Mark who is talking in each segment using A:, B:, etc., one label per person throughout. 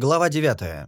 A: Глава 9.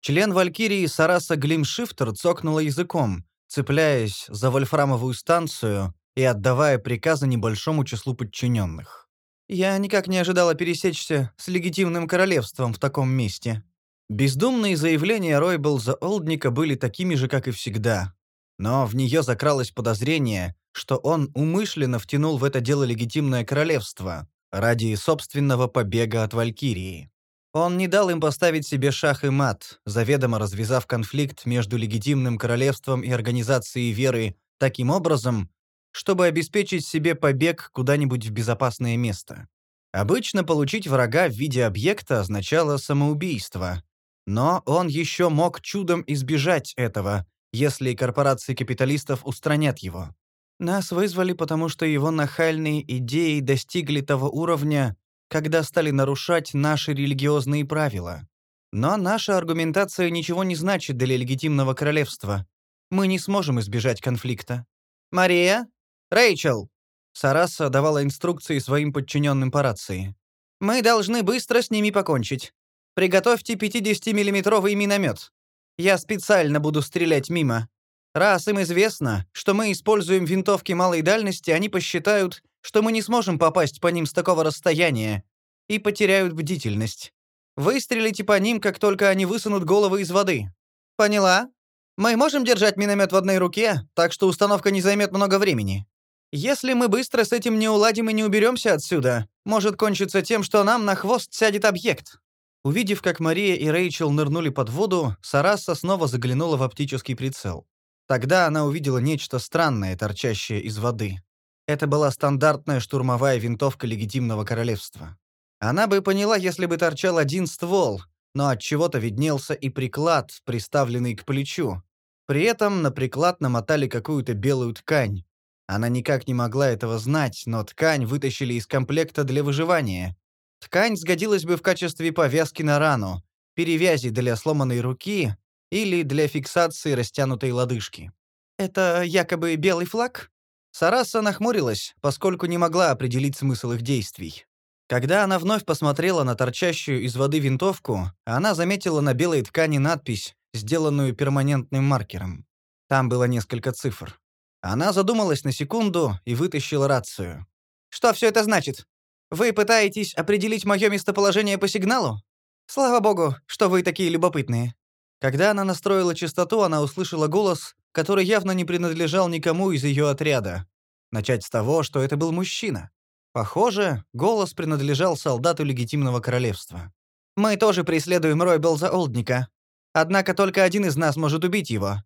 A: Член Валькирии Сараса Глимшифтер цокнула языком, цепляясь за вольфрамовую станцию и отдавая приказы небольшому числу подчиненных. «Я никак не ожидала пересечься с легитимным королевством в таком месте». Бездумные заявления Ройбелза Олдника были такими же, как и всегда. Но в нее закралось подозрение, что он умышленно втянул в это дело легитимное королевство ради собственного побега от Валькирии. Он не дал им поставить себе шах и мат, заведомо развязав конфликт между легитимным королевством и организацией веры таким образом, чтобы обеспечить себе побег куда-нибудь в безопасное место. Обычно получить врага в виде объекта означало самоубийство. Но он еще мог чудом избежать этого, если корпорации капиталистов устранят его. Нас вызвали, потому что его нахальные идеи достигли того уровня, когда стали нарушать наши религиозные правила. Но наша аргументация ничего не значит для легитимного королевства. Мы не сможем избежать конфликта. «Мария? Рэйчел!» Сараса давала инструкции своим подчиненным по рации. «Мы должны быстро с ними покончить. Приготовьте 50-миллиметровый миномет. Я специально буду стрелять мимо. Раз им известно, что мы используем винтовки малой дальности, они посчитают, что мы не сможем попасть по ним с такого расстояния, и потеряют бдительность. Выстрелите по ним, как только они высунут головы из воды. Поняла? Мы можем держать миномет в одной руке, так что установка не займет много времени. Если мы быстро с этим не уладим и не уберемся отсюда, может кончиться тем, что нам на хвост сядет объект». Увидев, как Мария и Рэйчел нырнули под воду, Сараса снова заглянула в оптический прицел. Тогда она увидела нечто странное, торчащее из воды. Это была стандартная штурмовая винтовка легитимного королевства. Она бы поняла, если бы торчал один ствол, но от чего-то виднелся и приклад, приставленный к плечу. При этом на приклад намотали какую-то белую ткань. Она никак не могла этого знать, но ткань вытащили из комплекта для выживания. Ткань сгодилась бы в качестве повязки на рану, перевязи для сломанной руки или для фиксации растянутой лодыжки. «Это якобы белый флаг?» Сараса нахмурилась, поскольку не могла определить смысл их действий. Когда она вновь посмотрела на торчащую из воды винтовку, она заметила на белой ткани надпись, сделанную перманентным маркером. Там было несколько цифр. Она задумалась на секунду и вытащила рацию. «Что все это значит? Вы пытаетесь определить мое местоположение по сигналу? Слава богу, что вы такие любопытные». Когда она настроила частоту, она услышала голос, который явно не принадлежал никому из ее отряда. Начать с того, что это был мужчина. Похоже, голос принадлежал солдату легитимного королевства. «Мы тоже преследуем Ройбелза Олдника. Однако только один из нас может убить его.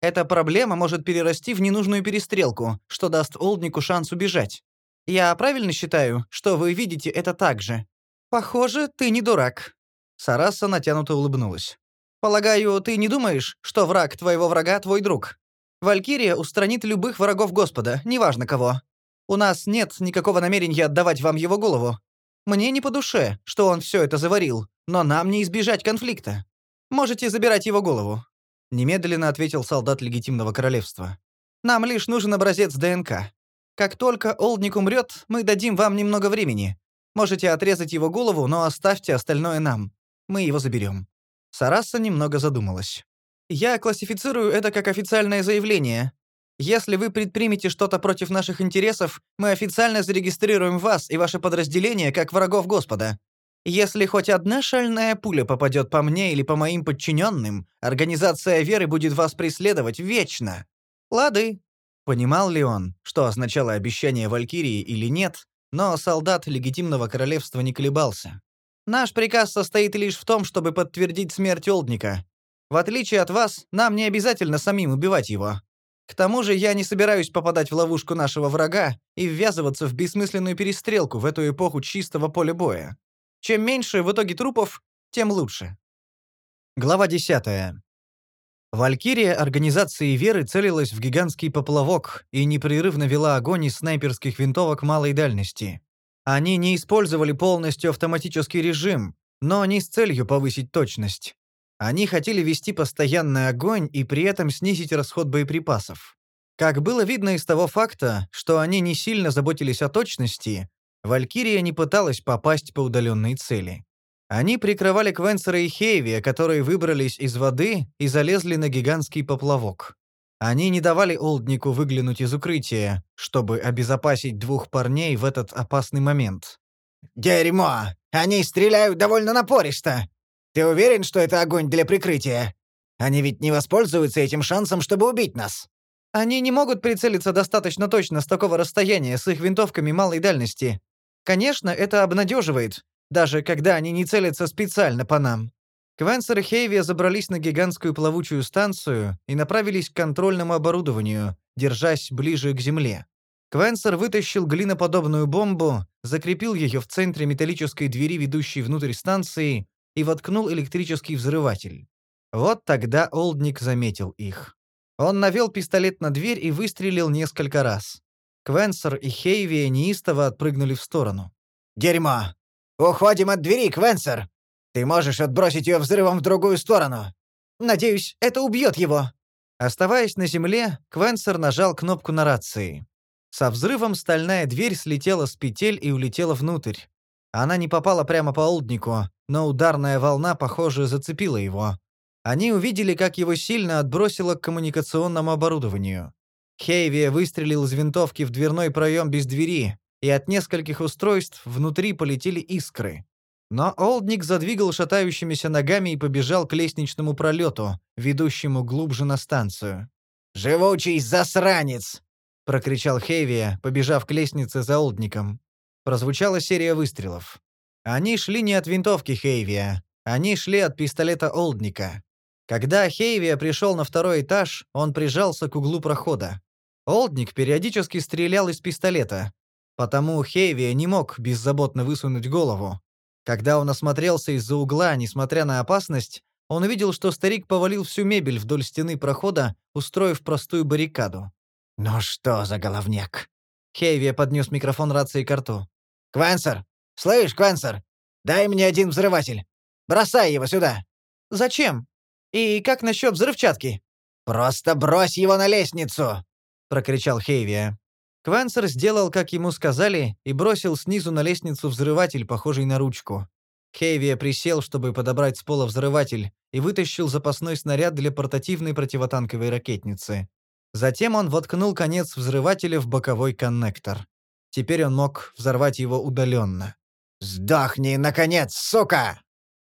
A: Эта проблема может перерасти в ненужную перестрелку, что даст Олднику шанс убежать. Я правильно считаю, что вы видите это так же? Похоже, ты не дурак». Сараса натянуто улыбнулась. Полагаю, ты не думаешь, что враг твоего врага твой друг? Валькирия устранит любых врагов Господа, неважно кого. У нас нет никакого намерения отдавать вам его голову. Мне не по душе, что он все это заварил, но нам не избежать конфликта. Можете забирать его голову», — немедленно ответил солдат легитимного королевства. «Нам лишь нужен образец ДНК. Как только Олдник умрет, мы дадим вам немного времени. Можете отрезать его голову, но оставьте остальное нам. Мы его заберем». Сараса немного задумалась. «Я классифицирую это как официальное заявление. Если вы предпримете что-то против наших интересов, мы официально зарегистрируем вас и ваше подразделение как врагов Господа. Если хоть одна шальная пуля попадет по мне или по моим подчиненным, организация веры будет вас преследовать вечно. Лады». Понимал ли он, что означало обещание Валькирии или нет, но солдат легитимного королевства не колебался. Наш приказ состоит лишь в том, чтобы подтвердить смерть Олдника. В отличие от вас, нам не обязательно самим убивать его. К тому же я не собираюсь попадать в ловушку нашего врага и ввязываться в бессмысленную перестрелку в эту эпоху чистого поля боя. Чем меньше в итоге трупов, тем лучше. Глава 10. Валькирия организации Веры целилась в гигантский поплавок и непрерывно вела огонь из снайперских винтовок малой дальности. Они не использовали полностью автоматический режим, но не с целью повысить точность. Они хотели вести постоянный огонь и при этом снизить расход боеприпасов. Как было видно из того факта, что они не сильно заботились о точности, Валькирия не пыталась попасть по удаленной цели. Они прикрывали Квенсера и Хейви, которые выбрались из воды и залезли на гигантский поплавок. Они не давали Олднику выглянуть из укрытия, чтобы обезопасить двух парней в этот опасный момент.
B: «Дерьмо! Они стреляют довольно напористо! Ты уверен, что это огонь для прикрытия? Они ведь не воспользуются этим шансом, чтобы убить нас!»
A: «Они не могут прицелиться достаточно точно с такого расстояния с их винтовками малой дальности. Конечно, это обнадеживает, даже когда они не целятся специально по нам. Квенсер и Хейви забрались на гигантскую плавучую станцию и направились к контрольному оборудованию, держась ближе к земле. Квенсер вытащил глиноподобную бомбу, закрепил ее в центре металлической двери, ведущей внутрь станции, и воткнул электрический взрыватель. Вот тогда Олдник заметил их. Он навел пистолет на дверь и выстрелил несколько раз. Квенсер и Хейви неистово отпрыгнули в сторону.
B: «Дерьмо! Уходим от двери, Квенсер! Ты можешь отбросить ее взрывом в другую сторону. Надеюсь, это убьет его».
A: Оставаясь на земле, Квенсер нажал кнопку на рации. Со взрывом стальная дверь слетела с петель и улетела внутрь. Она не попала прямо по Олднику, но ударная волна, похоже, зацепила его. Они увидели, как его сильно отбросило к коммуникационному оборудованию. Хейви выстрелил из винтовки в дверной проем без двери, и от нескольких устройств внутри полетели искры. Но Олдник задвигал шатающимися ногами и побежал к лестничному пролету, ведущему глубже на станцию.
B: «Живучий засранец!»
A: — прокричал Хейвия, побежав к лестнице за Олдником. Прозвучала серия выстрелов. Они шли не от винтовки Хейвия, они шли от пистолета Олдника. Когда Хейвия пришел на второй этаж, он прижался к углу прохода. Олдник периодически стрелял из пистолета, потому Хейвия не мог беззаботно высунуть голову, когда он осмотрелся из-за угла, несмотря на опасность, он увидел, что старик повалил всю мебель вдоль стены прохода, устроив простую баррикаду.
B: «Ну что за головняк?»
A: Хейви поднес микрофон рации к рту.
B: «Квенсер! Слышь, Квенсер! Дай мне один взрыватель! Бросай его сюда!»
A: «Зачем? И как насчет взрывчатки?»
B: «Просто брось его на лестницу!»
A: — прокричал Хейвия. Квенсер сделал, как ему сказали, и бросил снизу на лестницу взрыватель, похожий на ручку. Хейвия присел, чтобы подобрать с пола взрыватель, и вытащил запасной снаряд для портативной противотанковой ракетницы. Затем он воткнул конец взрывателя в боковой коннектор. Теперь он мог взорвать его удаленно.
B: «Сдохни, наконец, сука!»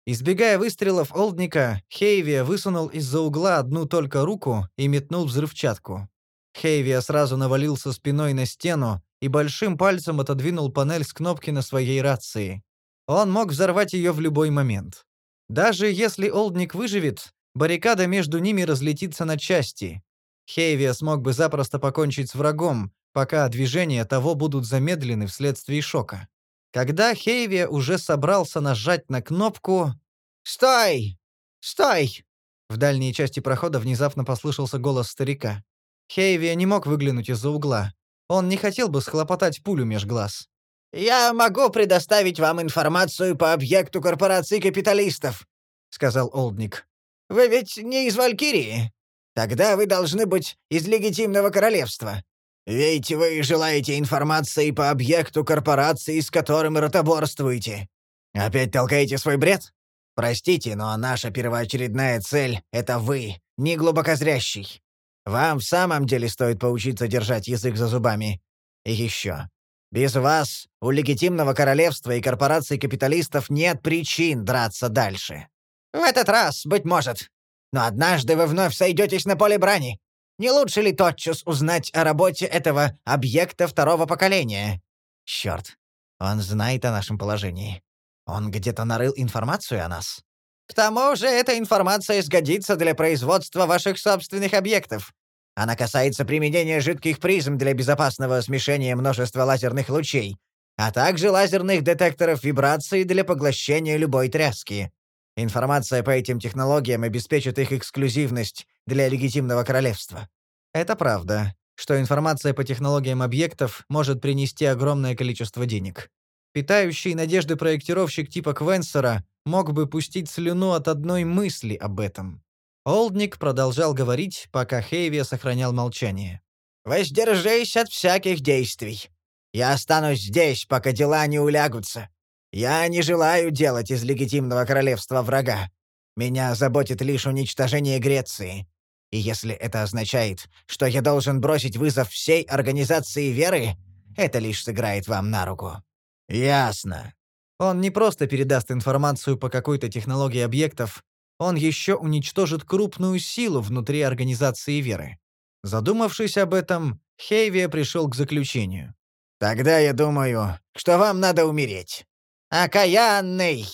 A: Избегая выстрелов Олдника, Хейвия высунул из-за угла одну только руку и метнул взрывчатку. Хейвия сразу навалился спиной на стену и большим пальцем отодвинул панель с кнопки на своей рации. Он мог взорвать ее в любой момент. Даже если Олдник выживет, баррикада между ними разлетится на части. Хейвия смог бы запросто покончить с врагом, пока движения того будут замедлены вследствие шока. Когда Хейвия уже собрался нажать на кнопку...
B: «Стой! Стой!»
A: В дальней части прохода внезапно послышался голос старика. Хейви не мог выглянуть из-за угла. Он не хотел бы схлопотать пулю меж глаз.
B: «Я могу предоставить вам информацию по объекту корпорации капиталистов», — сказал Олдник. «Вы ведь не из Валькирии? Тогда вы должны быть из легитимного королевства. Ведь вы желаете информации по объекту корпорации, с которым ротоборствуете. Опять толкаете свой бред? Простите, но наша первоочередная цель — это вы, не глубокозрящий. Вам в самом деле стоит поучиться держать язык за зубами. И еще. Без вас у легитимного королевства и корпораций капиталистов нет причин драться дальше. В этот раз, быть может. Но однажды вы вновь сойдетесь на поле брани. Не лучше ли тотчас узнать о работе этого объекта второго поколения? Черт, он знает о нашем положении. Он где-то нарыл информацию о нас. К тому же эта информация сгодится для производства ваших собственных объектов. Она касается применения жидких призм для безопасного смешения множества лазерных лучей, а также лазерных детекторов вибраций для поглощения любой тряски. Информация по этим технологиям обеспечит их эксклюзивность для легитимного королевства.
A: Это правда, что информация по технологиям объектов может принести огромное количество денег. Питающий надежды проектировщик типа Квенсера мог бы пустить слюну от одной мысли об этом. Олдник продолжал говорить, пока Хейви сохранял молчание.
B: «Воздержись от всяких действий. Я останусь здесь, пока дела не улягутся. Я не желаю делать из легитимного королевства врага. Меня заботит лишь уничтожение Греции. И если это означает, что я должен бросить вызов всей организации веры, это лишь сыграет вам на руку». «Ясно».
A: Он не просто передаст информацию по какой-то технологии объектов, он еще уничтожит крупную силу внутри организации веры. Задумавшись об этом, Хейвия пришел к заключению.
B: «Тогда я думаю, что вам надо умереть. Окаянный!»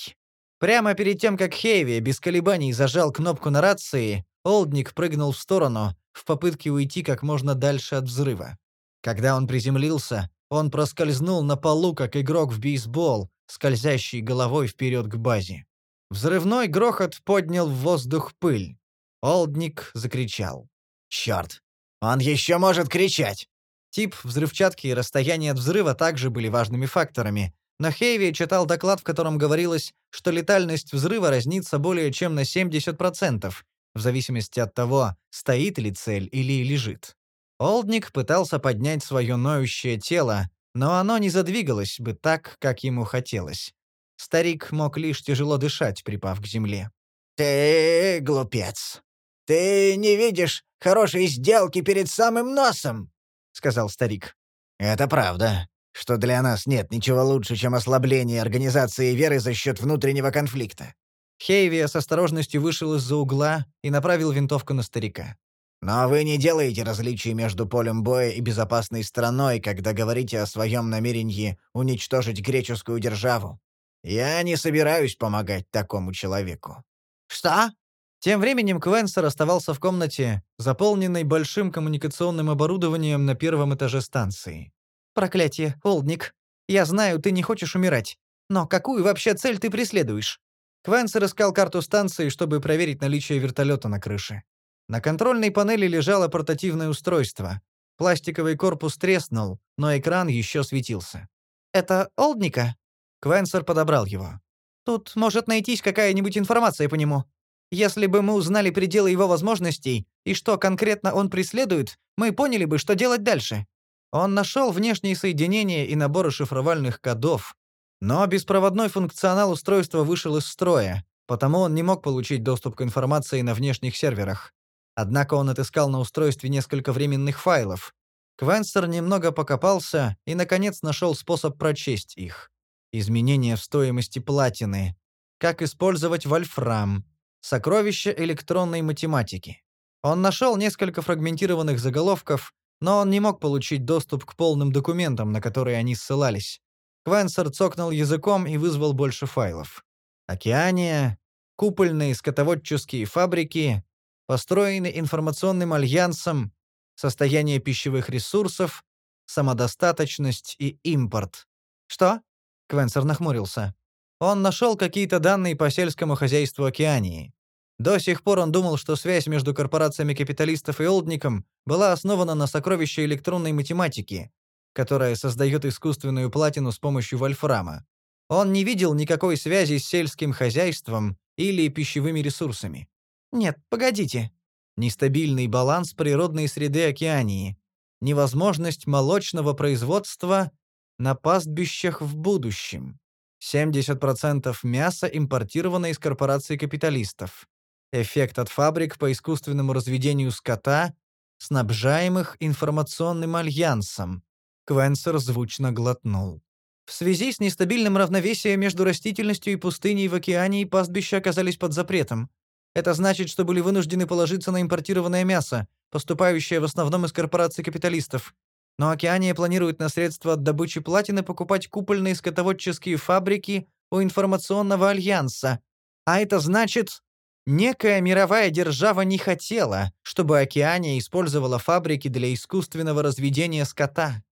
A: Прямо перед тем, как Хейви без колебаний зажал кнопку на рации, Олдник прыгнул в сторону, в попытке уйти как можно дальше от взрыва. Когда он приземлился, он проскользнул на полу, как игрок в бейсбол, скользящий головой вперед к базе. Взрывной грохот поднял в воздух пыль. Олдник закричал.
B: «Черт! Он еще может кричать!»
A: Тип взрывчатки и расстояние от взрыва также были важными факторами, но Хейви читал доклад, в котором говорилось, что летальность взрыва разнится более чем на 70%, в зависимости от того, стоит ли цель или лежит. Олдник пытался поднять свое ноющее тело, но оно не задвигалось бы так, как ему хотелось. Старик мог лишь тяжело дышать, припав к земле.
B: «Ты глупец. Ты не видишь хорошей сделки перед самым носом», — сказал старик. «Это правда, что для нас нет ничего лучше, чем ослабление организации веры за счет внутреннего конфликта.
A: Хейви с осторожностью вышел из-за угла и направил винтовку на старика.
B: «Но вы не делаете различий между полем боя и безопасной страной, когда говорите о своем намерении уничтожить греческую державу. Я не собираюсь помогать такому человеку».
A: «Что?» Тем временем Квенсер оставался в комнате, заполненной большим коммуникационным оборудованием на первом этаже станции. «Проклятие, Олдник. Я знаю, ты не хочешь умирать. Но какую вообще цель ты преследуешь? Квенсер искал карту станции, чтобы проверить наличие вертолета на крыше. На контрольной панели лежало портативное устройство. Пластиковый корпус треснул, но экран еще светился. «Это Олдника?» Квенсер подобрал его. «Тут может найтись какая-нибудь информация по нему. Если бы мы узнали пределы его возможностей и что конкретно он преследует, мы поняли бы, что делать дальше». Он нашел внешние соединения и наборы шифровальных кодов, но беспроводной функционал устройства вышел из строя, потому он не мог получить доступ к информации на внешних серверах. Однако он отыскал на устройстве несколько временных файлов. Квенстер немного покопался и, наконец, нашел способ прочесть их. Изменения в стоимости платины. Как использовать вольфрам. Сокровища электронной математики. Он нашел несколько фрагментированных заголовков, но он не мог получить доступ к полным документам, на которые они ссылались. Квенсер цокнул языком и вызвал больше файлов. Океания, купольные скотоводческие фабрики, построенные информационным альянсом, состояние пищевых ресурсов, самодостаточность и импорт. Что? Квенсер нахмурился. Он нашел какие-то данные по сельскому хозяйству Океании. До сих пор он думал, что связь между корпорациями капиталистов и Олдником была основана на сокровище электронной математики, которая создает искусственную платину с помощью вольфрама. Он не видел никакой связи с сельским хозяйством или пищевыми ресурсами. Нет, погодите. Нестабильный баланс природной среды Океании. Невозможность молочного производства на пастбищах в будущем. 70% мяса импортировано из корпораций капиталистов. Эффект от фабрик по искусственному разведению скота, снабжаемых информационным альянсом. Квенсер звучно глотнул. В связи с нестабильным равновесием между растительностью и пустыней в океане пастбища оказались под запретом. Это значит, что были вынуждены положиться на импортированное мясо, поступающее в основном из корпораций капиталистов. Но Океания планирует на средства от добычи платины покупать купольные скотоводческие фабрики у информационного альянса. А это значит, некая мировая держава не хотела, чтобы Океания использовала фабрики для искусственного разведения скота.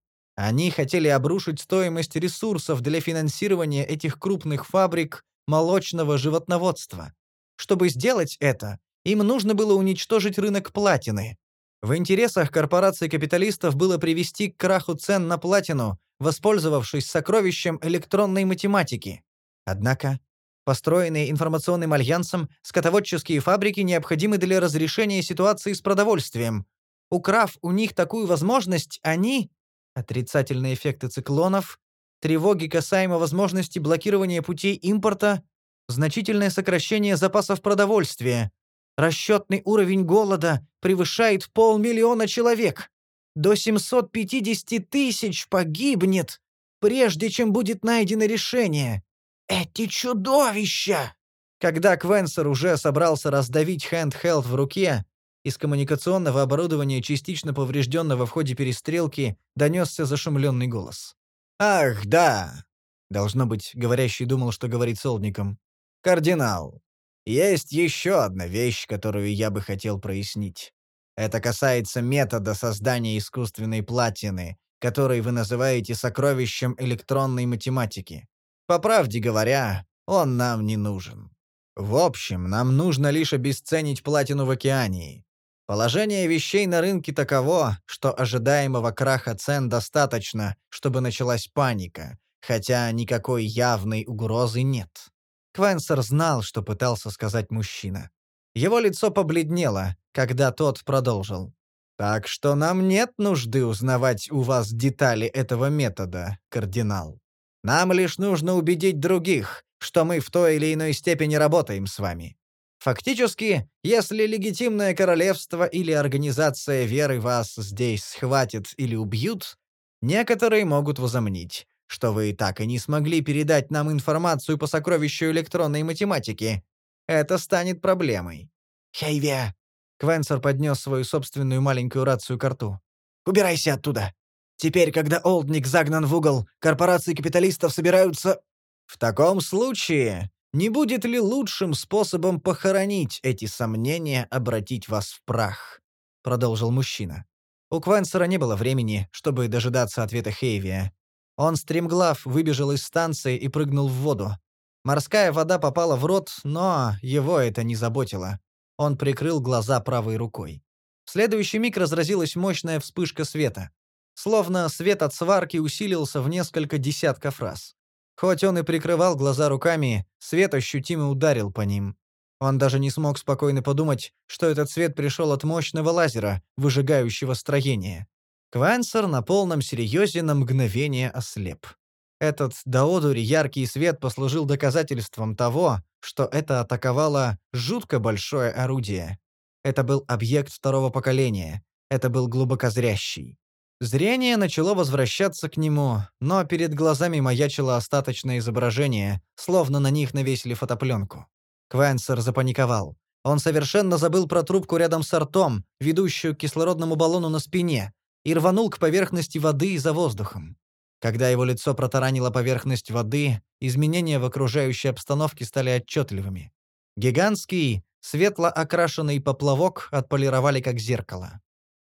A: Они хотели обрушить стоимость ресурсов для финансирования этих крупных фабрик молочного животноводства. Чтобы сделать это, им нужно было уничтожить рынок платины. В интересах корпораций капиталистов было привести к краху цен на платину, воспользовавшись сокровищем электронной математики. Однако, построенные информационным альянсом, скотоводческие фабрики необходимы для разрешения ситуации с продовольствием. Украв у них такую возможность, они Отрицательные эффекты циклонов, тревоги касаемо возможности блокирования путей импорта, значительное сокращение запасов продовольствия. Расчетный уровень голода превышает полмиллиона человек. До 750 тысяч погибнет, прежде чем будет найдено решение. Эти чудовища! Когда Квенсер уже собрался раздавить хэндхелд в руке, из коммуникационного оборудования, частично поврежденного в ходе перестрелки, донесся зашумленный голос.
B: «Ах, да!» Должно быть, говорящий думал, что говорит солдником. «Кардинал, есть еще одна вещь, которую я бы хотел прояснить. Это касается метода создания искусственной платины, который вы называете сокровищем электронной математики. По правде говоря, он нам не нужен. В общем, нам нужно лишь обесценить платину в океании. Положение вещей на рынке таково, что ожидаемого краха цен достаточно, чтобы началась паника, хотя никакой явной угрозы нет. Квенсер знал, что пытался сказать мужчина. Его лицо побледнело, когда тот продолжил. «Так что нам нет нужды узнавать у вас детали этого метода, кардинал. Нам лишь нужно убедить других, что мы в той или иной степени работаем с вами. Фактически, если легитимное королевство или организация веры вас здесь схватят или убьют, некоторые могут возомнить, что вы так и не смогли передать нам информацию по сокровищу электронной математики. Это станет проблемой. «Хейвия!» Квенсер поднес свою собственную маленькую рацию к рту. «Убирайся оттуда! Теперь, когда Олдник загнан в угол, корпорации капиталистов собираются...» «В таком случае не будет ли лучшим способом похоронить эти сомнения обратить вас в прах?» — продолжил мужчина. У Квенсера не было времени, чтобы дожидаться ответа Хейвия. Он стремглав выбежал из станции и прыгнул в воду. Морская вода попала в рот, но его это не заботило. Он прикрыл глаза правой рукой. В следующий миг разразилась мощная вспышка света. Словно свет от сварки усилился в несколько десятков раз. Хоть он и прикрывал глаза руками, свет ощутимо ударил по ним. Он даже не смог спокойно подумать, что этот свет пришел от мощного лазера, выжигающего строение. Квансер на полном серьезе на мгновение ослеп. Этот до одури яркий свет послужил доказательством того, что это атаковало жутко большое орудие. Это был объект второго поколения. Это был глубокозрящий. Зрение начало возвращаться к нему, но перед глазами маячило остаточное изображение, словно на них навесили фотопленку. Квенсер запаниковал. Он совершенно забыл про трубку рядом с ртом, ведущую к кислородному баллону на спине, и рванул к поверхности воды за воздухом. Когда его лицо протаранило поверхность воды, изменения в окружающей обстановке стали отчетливыми. Гигантский, светло окрашенный поплавок отполировали как зеркало.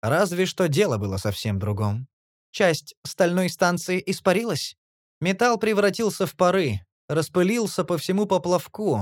B: Разве что дело было совсем другом. Часть стальной станции испарилась. Металл превратился в пары, распылился по всему поплавку,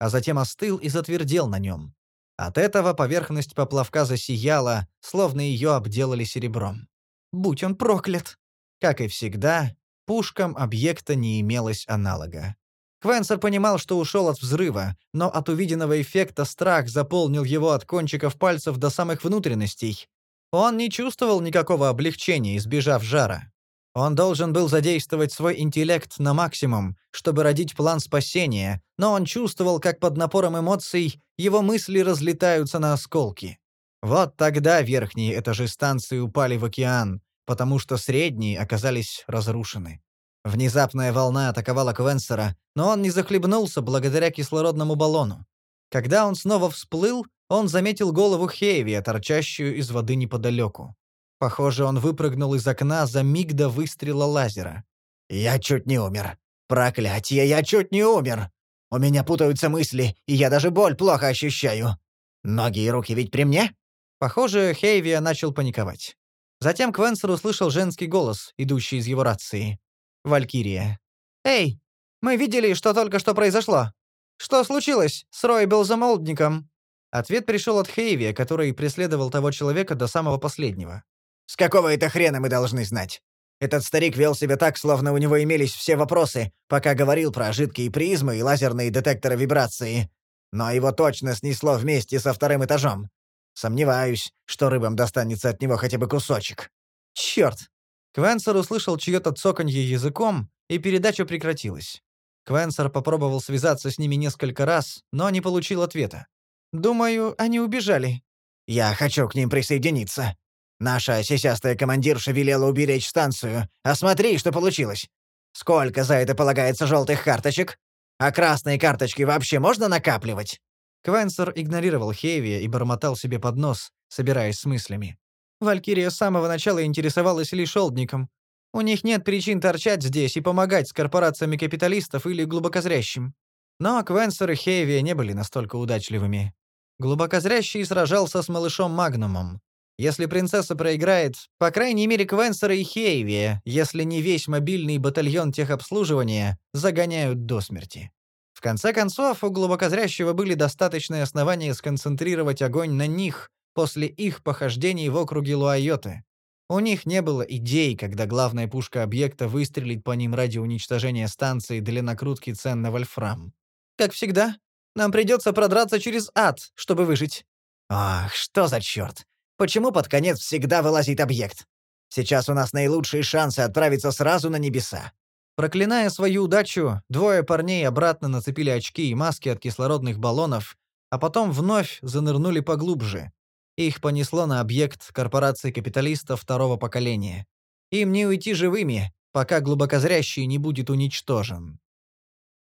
B: а затем остыл и затвердел на нем. От этого поверхность поплавка засияла, словно ее обделали серебром. Будь он проклят! Как и всегда, пушкам объекта не имелось аналога. Квенсер понимал, что ушел от взрыва, но от увиденного эффекта страх заполнил его от кончиков пальцев до самых внутренностей, он не чувствовал никакого облегчения, избежав жара. Он должен был задействовать свой интеллект на максимум, чтобы родить план спасения, но он чувствовал, как под напором эмоций его мысли разлетаются на осколки. Вот тогда верхние этажи станции упали в океан, потому что средние оказались разрушены. Внезапная волна атаковала Квенсера, но он не захлебнулся благодаря кислородному баллону. Когда он снова всплыл, он заметил голову Хейви, торчащую из воды неподалеку. Похоже, он выпрыгнул из окна за миг до выстрела лазера. «Я чуть не умер. Проклятие, я чуть не умер. У меня путаются мысли, и я даже боль плохо ощущаю. Ноги и руки ведь при мне?» Похоже, Хейвия начал паниковать. Затем Квенсер услышал женский голос, идущий из его рации. Валькирия. «Эй, мы видели, что только что произошло. Что случилось с Ройбелзом Олдником?» Ответ пришел от Хейви, который преследовал того человека до самого последнего. «С какого это хрена мы должны знать? Этот старик вел себя так, словно у него имелись все вопросы, пока говорил про жидкие призмы и лазерные детекторы вибрации. Но его точно снесло вместе со вторым этажом. Сомневаюсь, что рыбам достанется от него хотя бы кусочек. Черт! Квенсер услышал чье-то цоканье языком,
A: и передача прекратилась. Квенсер попробовал связаться с ними несколько раз, но не получил ответа. «Думаю, они убежали».
B: «Я хочу к ним присоединиться. Наша сисястая командирша велела уберечь станцию. А смотри, что получилось. Сколько за это полагается желтых карточек? А красные карточки вообще можно накапливать?»
A: Квенсер игнорировал Хейви и бормотал себе под нос, собираясь с мыслями. Валькирия с самого начала интересовалась лишь Олдником. У них нет причин торчать здесь и помогать с корпорациями капиталистов или глубокозрящим. Но Квенсер и Хейви не были настолько удачливыми. Глубокозрящий сражался с малышом Магнумом. Если принцесса проиграет, по крайней мере Квенсера и Хейви, если не весь мобильный батальон техобслуживания, загоняют до смерти. В конце концов, у глубокозрящего были достаточные основания сконцентрировать огонь на них после их похождений в округе Луайоты. У них не было идей, когда главная пушка объекта выстрелит по ним ради уничтожения станции для накрутки цен на вольфрам. Как всегда, нам придется продраться через ад, чтобы выжить.
B: Ах, что за черт! Почему под конец всегда вылазит объект? Сейчас у нас наилучшие шансы отправиться сразу на небеса.
A: Проклиная свою удачу, двое парней обратно нацепили очки и маски от кислородных баллонов, а потом вновь занырнули поглубже, их понесло на объект корпорации капиталистов второго поколения. Им не уйти живыми, пока глубокозрящий не будет уничтожен.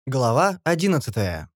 A: Глава 11.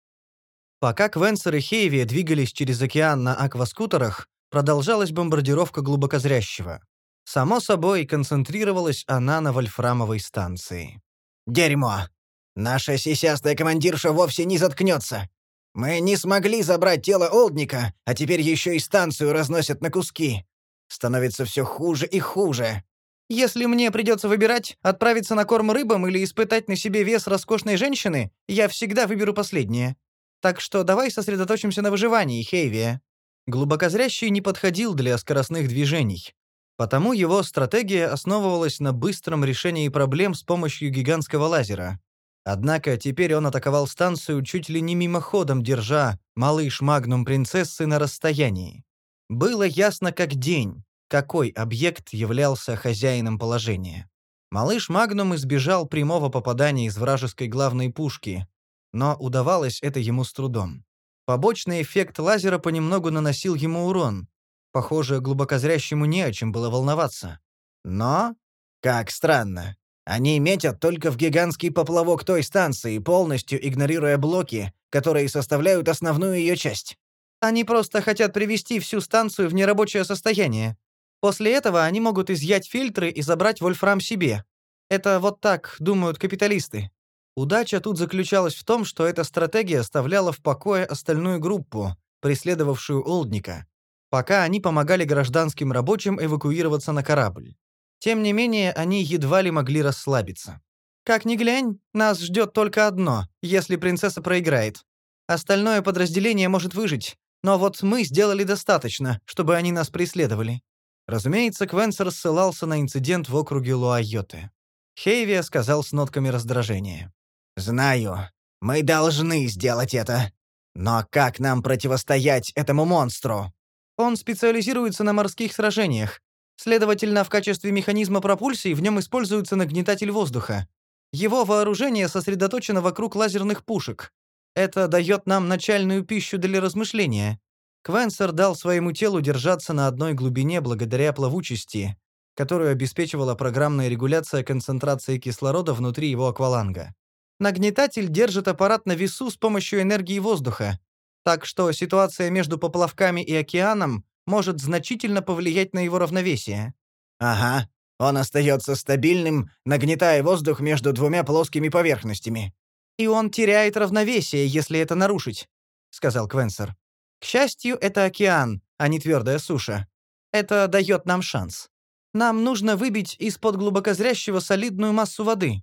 A: Пока Квенсер и Хейви двигались через океан на акваскутерах, продолжалась бомбардировка глубокозрящего. Само собой, концентрировалась она на вольфрамовой станции.
B: «Дерьмо! Наша сисястая командирша вовсе не заткнется! Мы не смогли забрать тело Олдника, а теперь еще и станцию разносят на куски. Становится все хуже и хуже.
A: Если мне придется выбирать, отправиться на корм рыбам или испытать на себе вес роскошной женщины, я всегда выберу последнее. Так что давай сосредоточимся на выживании, Хейвия. Глубокозрящий не подходил для скоростных движений. Потому его стратегия основывалась на быстром решении проблем с помощью гигантского лазера. Однако теперь он атаковал станцию чуть ли не мимоходом, держа малыш Магнум принцессы на расстоянии. Было ясно как день, какой объект являлся хозяином положения. Малыш Магнум избежал прямого попадания из вражеской главной пушки, но удавалось это ему с трудом. Побочный эффект лазера понемногу наносил ему урон. Похоже, глубокозрящему не о чем было волноваться. Но...
B: Как странно. Они метят только в гигантский поплавок той станции, полностью игнорируя блоки, которые составляют основную ее часть.
A: Они просто хотят привести всю станцию в нерабочее состояние. После этого они могут изъять фильтры и забрать вольфрам себе. Это вот так думают капиталисты. Удача тут заключалась в том, что эта стратегия оставляла в покое остальную группу, преследовавшую Олдника, пока они помогали гражданским рабочим эвакуироваться на корабль. Тем не менее, они едва ли могли расслабиться. «Как ни глянь, нас ждет только одно, если принцесса проиграет. Остальное подразделение может выжить, но вот мы сделали достаточно, чтобы они нас преследовали». Разумеется, Квенсер ссылался на инцидент в округе Луайоте. Хейвия сказал с нотками раздражения.
B: «Знаю. Мы должны сделать это. Но как нам противостоять этому монстру?»
A: «Он специализируется на морских сражениях. Следовательно, в качестве механизма пропульсии в нем используется нагнетатель воздуха. Его вооружение сосредоточено вокруг лазерных пушек. Это дает нам начальную пищу для размышления. Квенсер дал своему телу держаться на одной глубине благодаря плавучести, которую обеспечивала программная регуляция концентрации кислорода внутри его акваланга. Нагнетатель держит аппарат на весу с помощью энергии воздуха, так что ситуация между поплавками и океаном может значительно повлиять на его равновесие.
B: Ага, он остается стабильным, нагнетая воздух между двумя плоскими поверхностями.
A: И он теряет равновесие, если это нарушить, сказал Квенсер. К счастью, это океан, а не твердая суша. Это дает нам шанс. Нам нужно выбить из-под глубокозрящего солидную массу воды.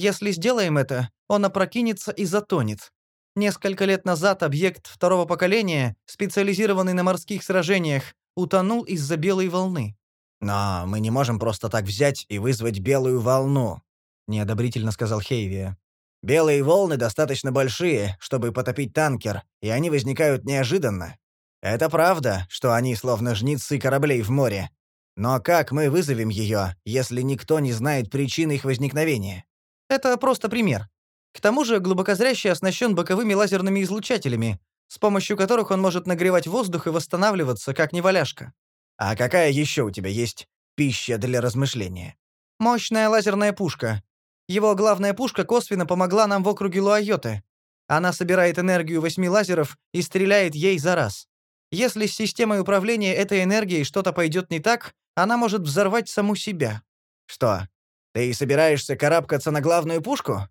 A: Если сделаем это, он опрокинется и затонет. Несколько лет назад объект второго поколения, специализированный на морских сражениях, утонул из-за белой волны.
B: «Но мы не можем просто так взять и вызвать белую волну», — неодобрительно сказал Хейвия. «Белые волны достаточно большие, чтобы потопить танкер, и они возникают неожиданно. Это правда, что они словно жнецы кораблей в море. Но как мы вызовем ее, если никто не знает причин их возникновения?
A: Это просто пример. К тому же глубокозрящий оснащен боковыми лазерными излучателями, с помощью которых он может нагревать воздух и восстанавливаться, как неваляшка.
B: А какая еще у тебя есть пища для размышления?
A: Мощная лазерная пушка. Его главная пушка косвенно помогла нам в округе Луайоты. Она собирает энергию восьми лазеров и стреляет ей за раз. Если с системой управления этой энергией что-то пойдет не так, она может взорвать саму себя.
B: Что, ты собираешься карабкаться на главную пушку?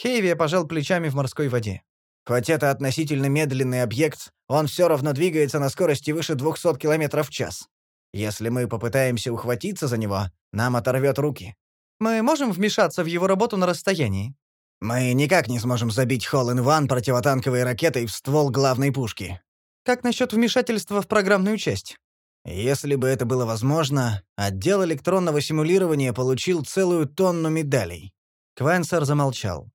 A: Хейви пожал плечами в морской воде.
B: Хоть это относительно медленный объект, он все равно двигается на скорости выше 200 км в час. Если мы попытаемся ухватиться за него, нам оторвет руки.
A: Мы можем вмешаться в его работу на расстоянии?
B: Мы никак не сможем забить Холл-ин-Ван противотанковой ракетой в ствол главной пушки.
A: Как насчет вмешательства в программную часть?
B: Если бы это было возможно, отдел электронного симулирования получил целую тонну медалей.
A: Квенсер замолчал.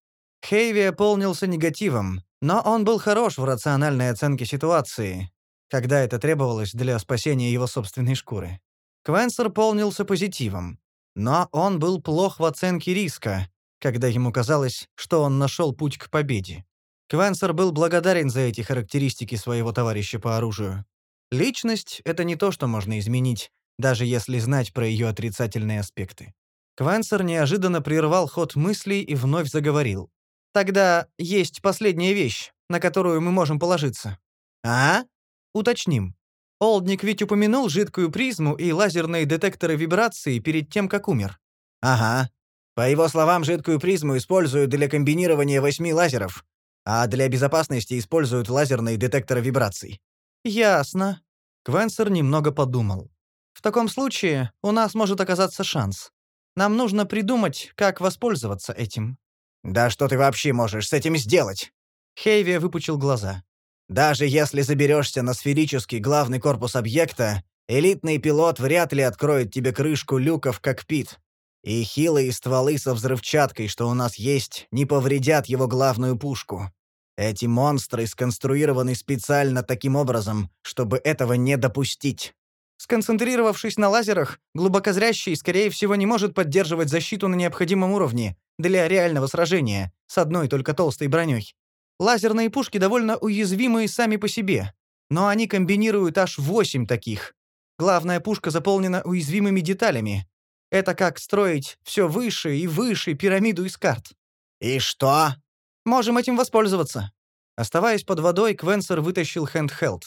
A: Хейви полнился негативом, но он был хорош в рациональной оценке ситуации, когда это требовалось для спасения его собственной шкуры. Квенсер полнился позитивом, но он был плох в оценке риска, когда ему казалось, что он нашел путь к победе. Квенсер был благодарен за эти характеристики своего товарища по оружию. Личность — это не то, что можно изменить, даже если знать про ее отрицательные аспекты. Квенсер неожиданно прервал ход мыслей и вновь заговорил. Тогда есть последняя вещь, на которую мы можем положиться.
B: А?
A: Уточним. Олдник ведь упомянул жидкую призму и лазерные детекторы вибрации перед тем, как умер.
B: Ага. По его словам, жидкую призму используют для комбинирования восьми лазеров, а для безопасности используют лазерные детекторы вибраций.
A: Ясно. Квенсер немного подумал. В таком случае у нас может оказаться шанс. Нам нужно придумать, как воспользоваться этим.
B: Да что ты вообще можешь с этим сделать?
A: Хейви выпучил глаза.
B: Даже если заберешься на сферический главный корпус объекта, элитный пилот вряд ли откроет тебе крышку люка в кокпит. И хилые стволы со взрывчаткой, что у нас есть, не повредят его главную пушку. Эти монстры сконструированы специально таким образом, чтобы этого не допустить.
A: Сконцентрировавшись на лазерах, глубокозрящий, скорее всего, не может поддерживать защиту на необходимом уровне, для реального сражения, с одной только толстой броней. Лазерные пушки довольно уязвимые сами по себе, но они комбинируют аж восемь таких. Главная пушка заполнена уязвимыми деталями. Это как строить все выше и выше пирамиду из карт.
B: «И что?»
A: «Можем этим воспользоваться». Оставаясь под водой, Квенсер вытащил хендхелд.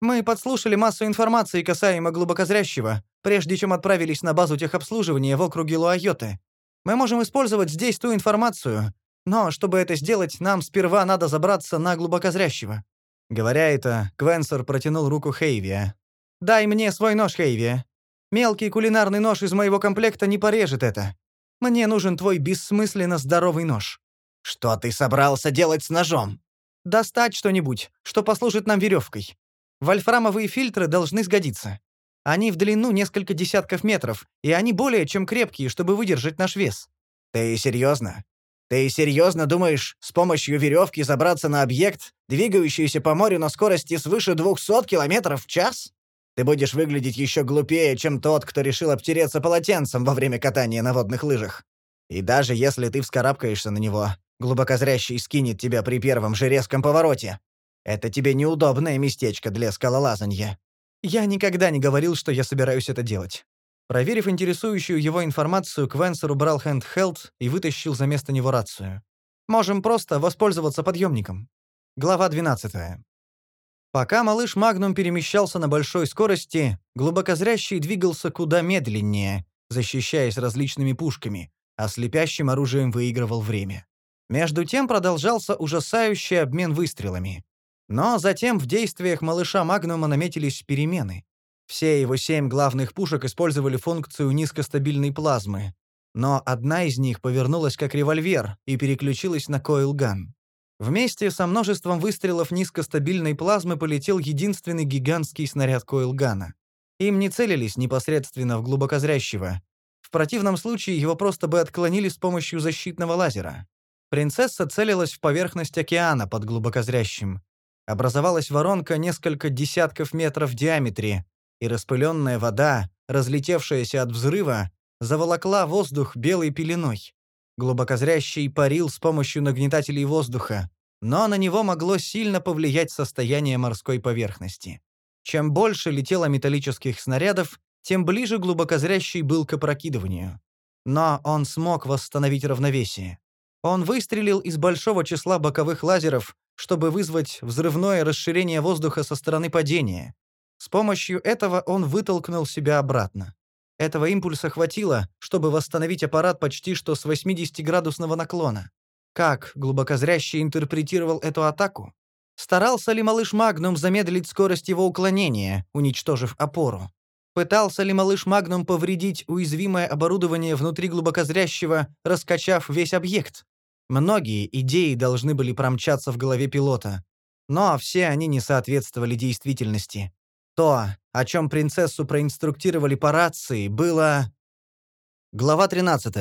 A: «Мы подслушали массу информации касаемо глубокозрящего, прежде чем отправились на базу техобслуживания в округе Луайоты. Мы можем использовать здесь ту информацию, но чтобы это сделать, нам сперва надо забраться на глубокозрящего». Говоря это, Квенсер протянул руку Хейвия. «Дай мне свой нож, Хейвия. Мелкий кулинарный нож из моего комплекта не порежет это. Мне нужен твой бессмысленно здоровый нож».
B: «Что ты собрался делать с ножом?»
A: «Достать что-нибудь, что послужит нам веревкой. Вольфрамовые фильтры должны сгодиться. Они в длину несколько десятков метров, и они более чем крепкие, чтобы выдержать наш вес».
B: «Ты серьезно? Ты серьезно думаешь с помощью веревки забраться на объект, двигающийся по морю на скорости свыше 200 километров в час? Ты будешь выглядеть еще глупее, чем тот, кто решил обтереться полотенцем во время катания на водных лыжах. И даже если ты вскарабкаешься на него, глубокозрящий скинет тебя при первом же резком повороте. Это тебе неудобное местечко для скалолазанья.
A: Я никогда не говорил, что я собираюсь это делать. Проверив интересующую его информацию, Квенсер убрал handheld и вытащил за место него рацию. Можем просто воспользоваться подъемником. Глава 12. Пока малыш Магнум перемещался на большой скорости, глубокозрящий двигался куда медленнее, защищаясь различными пушками, а слепящим оружием выигрывал время. Между тем продолжался ужасающий обмен выстрелами. Но затем в действиях малыша Магнума наметились перемены. Все его семь главных пушек использовали функцию низкостабильной плазмы. Но одна из них повернулась как револьвер и переключилась на коилган. Вместе со множеством выстрелов низкостабильной плазмы полетел единственный гигантский снаряд коилгана. Им не целились непосредственно в глубокозрящего. В противном случае его просто бы отклонили с помощью защитного лазера. Принцесса целилась в поверхность океана под глубокозрящим образовалась воронка несколько десятков метров в диаметре, и распыленная вода, разлетевшаяся от взрыва, заволокла воздух белой пеленой. Глубокозрящий парил с помощью нагнетателей воздуха, но на него могло сильно повлиять состояние морской поверхности. Чем больше летело металлических снарядов, тем ближе глубокозрящий был к опрокидыванию. Но он смог восстановить равновесие. Он выстрелил из большого числа боковых лазеров, чтобы вызвать взрывное расширение воздуха со стороны падения. С помощью этого он вытолкнул себя обратно. Этого импульса хватило, чтобы восстановить аппарат почти что с 80-градусного наклона. Как глубокозрящий интерпретировал эту атаку? Старался ли малыш Магнум замедлить скорость его уклонения, уничтожив опору? Пытался ли малыш Магнум повредить уязвимое оборудование внутри глубокозрящего, раскачав весь объект? Многие идеи должны были промчаться в голове пилота. Но все они не соответствовали действительности. То, о чем принцессу проинструктировали по рации, было... Глава 13.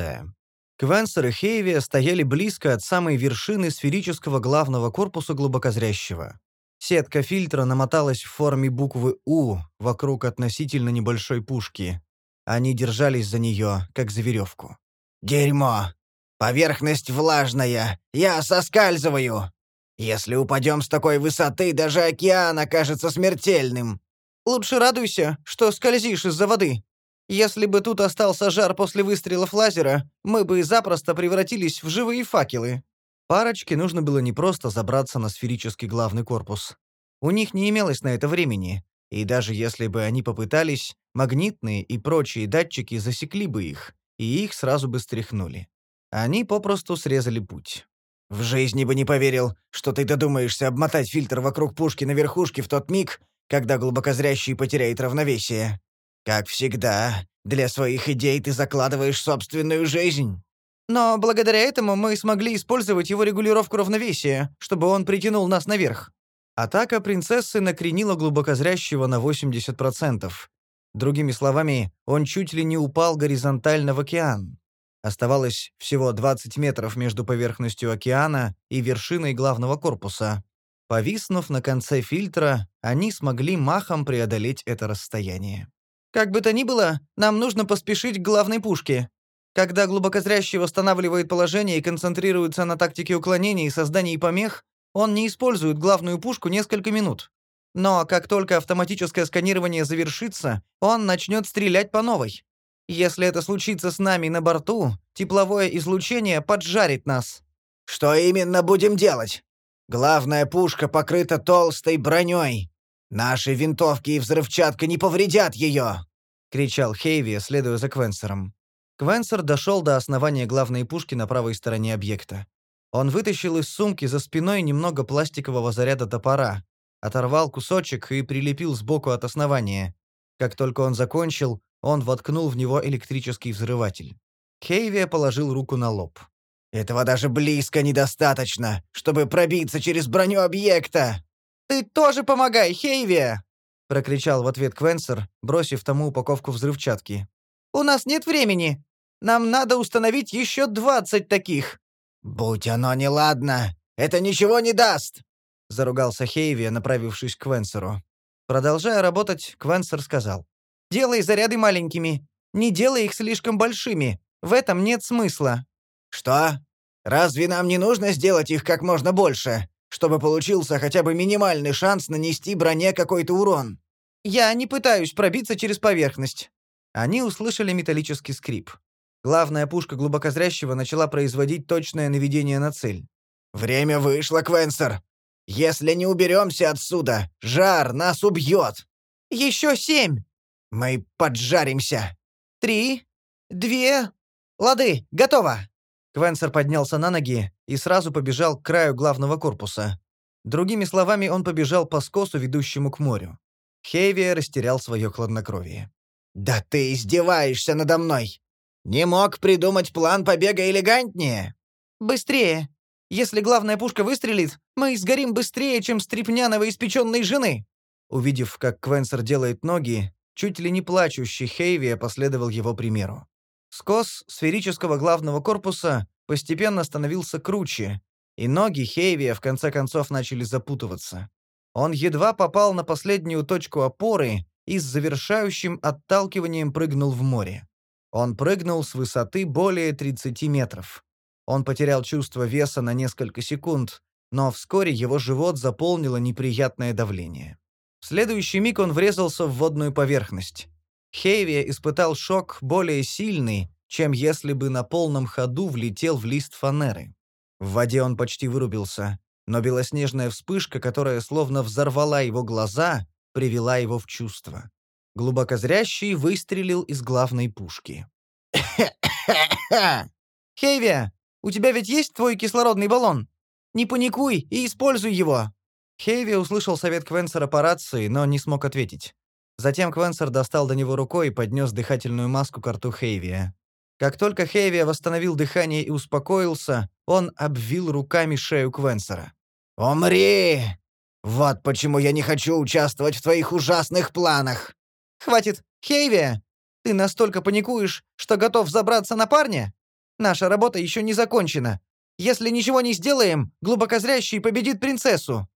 A: Квенсер и Хейви стояли близко от самой вершины сферического главного корпуса глубокозрящего. Сетка фильтра намоталась в форме буквы «У» вокруг относительно небольшой пушки. Они держались за нее, как за веревку.
B: «Дерьмо! Поверхность влажная! Я соскальзываю! Если упадем с такой высоты, даже океан окажется смертельным!»
C: «Лучше радуйся, что скользишь из-за воды. Если бы тут остался жар после выстрелов лазера, мы бы запросто превратились в живые факелы».
A: Парочке нужно было не просто забраться на сферический главный корпус. У них не имелось на это времени, и даже если бы они попытались, магнитные и прочие датчики засекли бы их, и их сразу бы стряхнули. Они попросту срезали путь.
B: «В жизни бы не поверил, что ты додумаешься обмотать фильтр вокруг пушки на верхушке в тот миг, когда глубокозрящий потеряет равновесие. Как всегда, для своих идей ты закладываешь собственную жизнь».
C: Но благодаря этому мы смогли использовать его регулировку равновесия, чтобы он притянул нас наверх.
A: Атака принцессы накренила глубокозрящего на 80%. Другими словами, он чуть ли не упал горизонтально в океан. Оставалось всего 20 метров между поверхностью океана и вершиной главного корпуса. Повиснув на конце фильтра, они смогли махом преодолеть это расстояние.
C: «Как бы то ни было, нам нужно поспешить к главной пушке», когда глубокозрящий восстанавливает положение и концентрируется на тактике уклонения и создании помех, он не использует главную пушку несколько минут. Но как только автоматическое сканирование завершится, он начнет стрелять по новой. Если это случится с нами на борту, тепловое излучение поджарит нас.
B: Что именно будем делать? Главная пушка покрыта толстой броней. Наши винтовки и взрывчатка не повредят ее!»
A: — кричал Хейви, следуя за Квенсером. Квенсер дошел до основания главной пушки на правой стороне объекта. Он вытащил из сумки за спиной немного пластикового заряда топора, оторвал кусочек и прилепил сбоку от основания. Как только он закончил, он воткнул в него электрический взрыватель. Хейвия положил руку на лоб.
B: «Этого даже близко недостаточно, чтобы пробиться через броню объекта!»
C: «Ты тоже помогай, Хейвия!»
A: — прокричал в ответ Квенсер, бросив тому упаковку взрывчатки.
C: «У нас нет времени!» Нам надо установить еще двадцать таких».
B: «Будь оно неладно, это ничего не даст!» — заругался Хейви, направившись к Квенсеру.
A: Продолжая работать, Квенсер сказал.
C: «Делай заряды маленькими. Не делай их слишком большими. В этом нет смысла».
B: «Что? Разве нам не нужно сделать их как можно больше, чтобы получился хотя бы минимальный шанс нанести броне какой-то урон?»
C: «Я не пытаюсь пробиться через поверхность».
A: Они услышали металлический скрип. Главная пушка глубокозрящего начала производить точное наведение на цель.
B: «Время вышло, Квенсер! Если не уберемся отсюда, жар нас убьет!»
C: «Еще семь!»
B: «Мы поджаримся!»
C: «Три, две, лады, готово!»
A: Квенсер поднялся на ноги и сразу побежал к краю главного корпуса. Другими словами, он побежал по скосу, ведущему к морю. Хейви растерял свое хладнокровие.
B: «Да ты издеваешься надо мной! Не мог придумать план побега элегантнее?
C: Быстрее. Если главная пушка выстрелит, мы сгорим быстрее, чем стрипня новоиспеченной жены.
A: Увидев, как Квенсер делает ноги, чуть ли не плачущий Хейви последовал его примеру. Скос сферического главного корпуса постепенно становился круче, и ноги Хейвия в конце концов начали запутываться. Он едва попал на последнюю точку опоры и с завершающим отталкиванием прыгнул в море. Он прыгнул с высоты более 30 метров. Он потерял чувство веса на несколько секунд, но вскоре его живот заполнило неприятное давление. В следующий миг он врезался в водную поверхность. Хейви испытал шок более сильный, чем если бы на полном ходу влетел в лист фанеры. В воде он почти вырубился, но белоснежная вспышка, которая словно взорвала его глаза, привела его в чувство. Глубокозрящий выстрелил из главной пушки.
C: «Хейви, у тебя ведь есть твой кислородный баллон? Не паникуй и используй его!»
A: Хейви услышал совет Квенсера по рации, но не смог ответить. Затем Квенсер достал до него рукой и поднес дыхательную маску к рту Хейвия. Как только Хейвия восстановил дыхание и успокоился, он обвил руками шею Квенсера.
B: «Умри! Вот почему я не хочу участвовать в твоих ужасных планах!»
C: «Хватит! Хейвия! Ты настолько паникуешь, что готов забраться на парня? Наша работа еще не закончена. Если ничего не сделаем, глубокозрящий победит принцессу».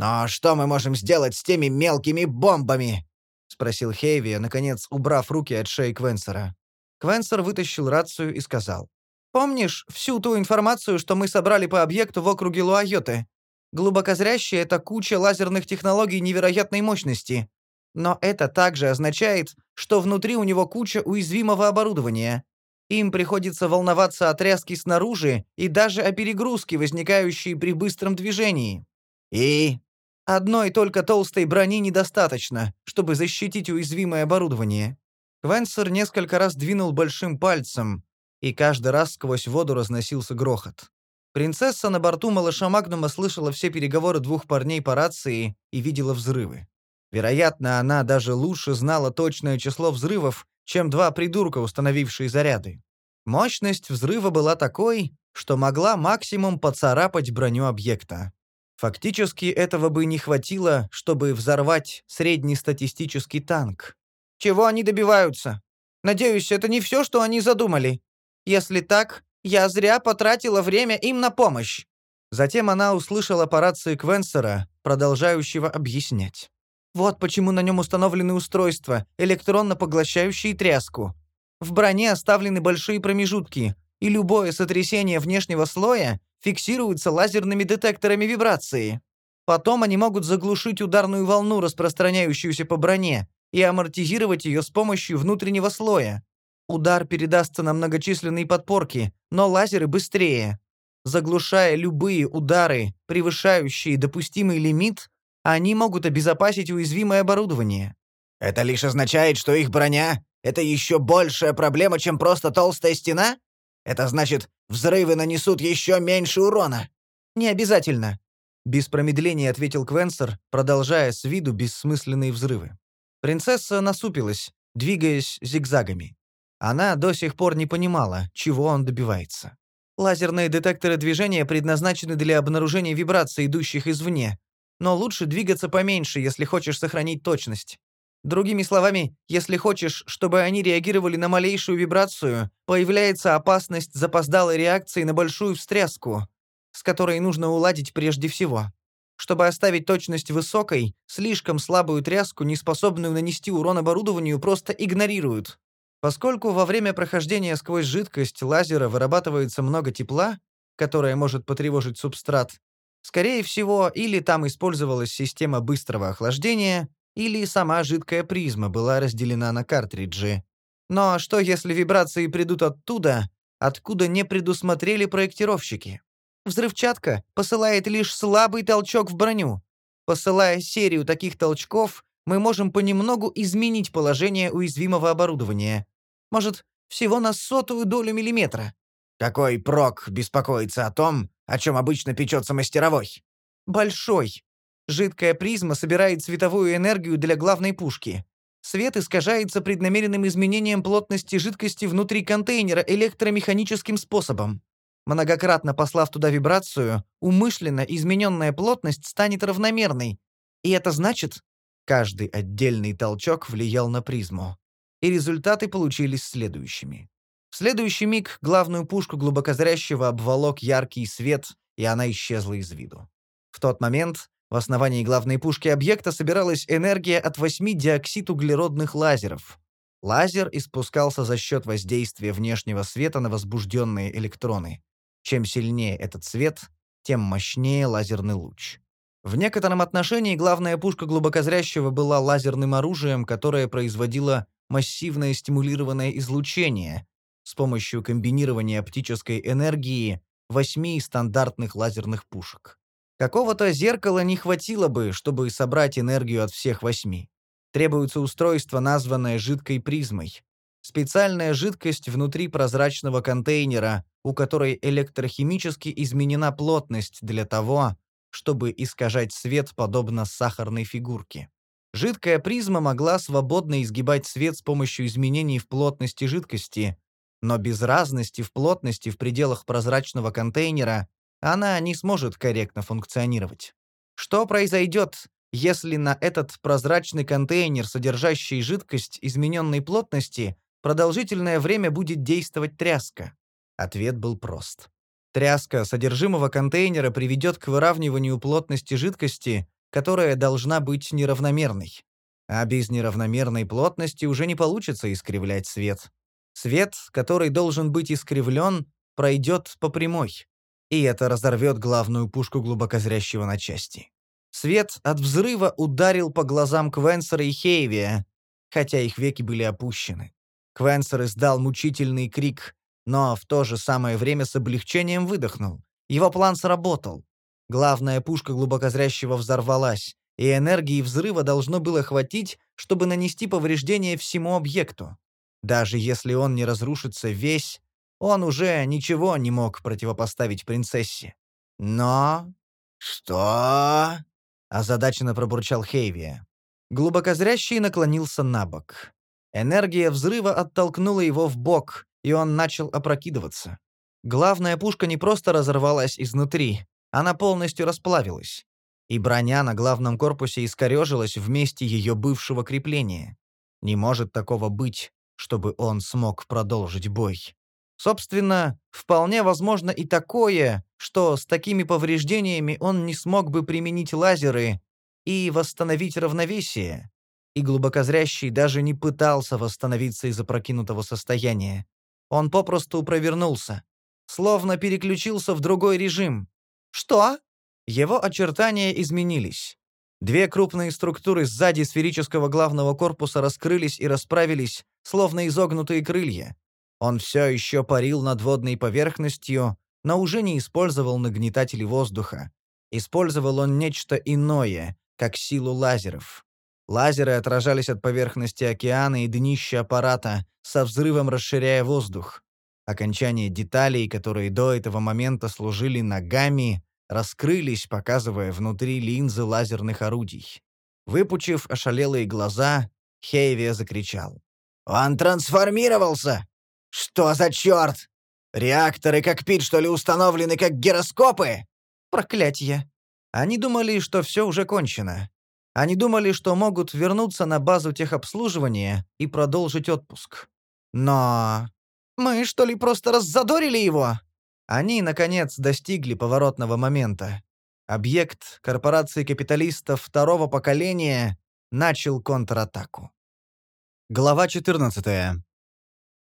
B: «Но что мы можем сделать с теми мелкими бомбами?»
A: — спросил Хейви, наконец убрав руки от шеи Квенсера. Квенсер вытащил рацию и сказал.
C: «Помнишь всю ту информацию, что мы собрали по объекту в округе Луайоты? Глубокозрящие — это куча лазерных технологий невероятной мощности. Но это также означает, что внутри у него куча уязвимого оборудования. Им приходится волноваться о тряске снаружи и даже о перегрузке, возникающей при быстром движении.
B: И
C: одной только толстой брони недостаточно, чтобы защитить уязвимое оборудование.
A: Квенсер несколько раз двинул большим пальцем, и каждый раз сквозь воду разносился грохот. Принцесса на борту малыша Магнума слышала все переговоры двух парней по рации и видела взрывы. Вероятно, она даже лучше знала точное число взрывов, чем два придурка, установившие заряды. Мощность взрыва была такой, что могла максимум поцарапать броню объекта. Фактически этого бы не хватило, чтобы взорвать среднестатистический танк.
C: Чего они добиваются? Надеюсь, это не все, что они задумали. Если так, я зря потратила время им на помощь.
A: Затем она услышала по рации Квенсера, продолжающего объяснять.
C: Вот почему на нем установлены устройства, электронно поглощающие тряску. В броне оставлены большие промежутки, и любое сотрясение внешнего слоя фиксируется лазерными детекторами вибрации. Потом они могут заглушить ударную волну, распространяющуюся по броне, и амортизировать ее с помощью внутреннего слоя. Удар передастся на многочисленные подпорки, но лазеры быстрее. Заглушая любые удары, превышающие допустимый лимит, они могут обезопасить уязвимое оборудование.
B: Это лишь означает, что их броня — это еще большая проблема, чем просто толстая стена? Это значит, взрывы нанесут еще меньше урона.
C: Не обязательно.
A: Без промедления ответил Квенсер, продолжая с виду бессмысленные взрывы. Принцесса насупилась, двигаясь зигзагами. Она до сих пор не понимала, чего он добивается.
C: Лазерные детекторы движения предназначены для обнаружения вибраций, идущих извне, но лучше двигаться поменьше, если хочешь сохранить точность. Другими словами, если хочешь, чтобы они реагировали на малейшую вибрацию, появляется опасность запоздалой реакции на большую встряску, с которой нужно уладить прежде всего. Чтобы оставить точность высокой, слишком слабую тряску, неспособную нанести урон оборудованию, просто игнорируют. Поскольку во время прохождения сквозь жидкость лазера вырабатывается много тепла, которое может потревожить субстрат, Скорее всего, или там использовалась система быстрого охлаждения, или сама жидкая призма была разделена на картриджи. Но что если вибрации придут оттуда, откуда не предусмотрели проектировщики? Взрывчатка посылает лишь слабый толчок в броню. Посылая серию таких толчков, мы можем понемногу изменить положение уязвимого оборудования. Может, всего на сотую долю миллиметра.
B: Какой прок беспокоится о том, о чем обычно печется мастеровой.
C: Большой. Жидкая призма собирает световую энергию для главной пушки. Свет искажается преднамеренным изменением плотности жидкости внутри контейнера электромеханическим способом. Многократно послав туда вибрацию, умышленно измененная плотность станет равномерной. И это значит, каждый отдельный толчок влиял на призму. И результаты получились следующими. В следующий миг главную пушку глубокозрящего обволок яркий свет, и она исчезла из виду. В тот момент в основании главной пушки объекта собиралась энергия от восьми диоксид-углеродных лазеров. Лазер испускался за счет воздействия внешнего света на возбужденные электроны.
A: Чем сильнее этот свет, тем мощнее лазерный луч. В некотором отношении главная пушка глубокозрящего была лазерным оружием, которое производило массивное стимулированное излучение с помощью комбинирования оптической энергии восьми стандартных лазерных пушек. Какого-то зеркала не хватило бы, чтобы собрать энергию от всех восьми. Требуется устройство, названное жидкой призмой. Специальная жидкость внутри прозрачного контейнера, у которой электрохимически изменена плотность для того, чтобы искажать свет подобно сахарной фигурке. Жидкая призма могла свободно изгибать свет с помощью изменений в плотности жидкости, но без разности в плотности в пределах прозрачного контейнера она не сможет корректно функционировать. Что произойдет, если на этот прозрачный контейнер, содержащий жидкость измененной плотности, продолжительное время будет действовать тряска? Ответ был прост. Тряска содержимого контейнера приведет к выравниванию плотности жидкости, которая должна быть неравномерной. А без неравномерной плотности уже не получится искривлять свет. Свет, который должен быть искривлен, пройдет по прямой. И это разорвет главную пушку глубокозрящего на части. Свет от взрыва ударил по глазам Квенсера и Хейвия, хотя их веки были опущены. Квенсер издал мучительный крик, но в то же самое время с облегчением выдохнул. Его план сработал. Главная пушка глубокозрящего взорвалась, и энергии взрыва должно было хватить, чтобы нанести повреждение всему объекту. Даже если он не разрушится весь, он уже ничего не мог противопоставить принцессе. Но...
B: «Что?»
A: — озадаченно пробурчал Хейвия. Глубокозрящий наклонился на бок. Энергия взрыва оттолкнула его в бок, и он начал опрокидываться. Главная пушка не просто разорвалась изнутри, она полностью расплавилась. И броня на главном корпусе искорежилась в месте ее бывшего крепления. Не может такого быть, чтобы он смог продолжить бой. Собственно, вполне возможно и такое, что с такими повреждениями он не смог бы применить лазеры и восстановить равновесие. И глубокозрящий даже не пытался восстановиться из опрокинутого состояния. Он попросту провернулся. Словно переключился в другой режим. Что? Его очертания изменились. Две крупные структуры сзади сферического главного корпуса раскрылись и расправились, словно изогнутые крылья. Он все еще парил над водной поверхностью, но уже не использовал нагнетатели воздуха. Использовал он нечто иное, как силу лазеров. Лазеры отражались от поверхности океана и днища аппарата, со взрывом расширяя воздух. Окончания деталей, которые до этого момента служили ногами, раскрылись, показывая внутри линзы лазерных орудий. Выпучив ошалелые глаза, Хейвия закричал.
B: «Он трансформировался! Что за черт? Реакторы как пить, что ли, установлены как гироскопы?»
A: «Проклятье!» Они думали, что все уже кончено. Они думали, что могут вернуться на базу техобслуживания и продолжить отпуск. Но... Мы, что ли, просто раззадорили его? Они, наконец, достигли поворотного момента. Объект корпорации капиталистов второго поколения начал контратаку. Глава 14.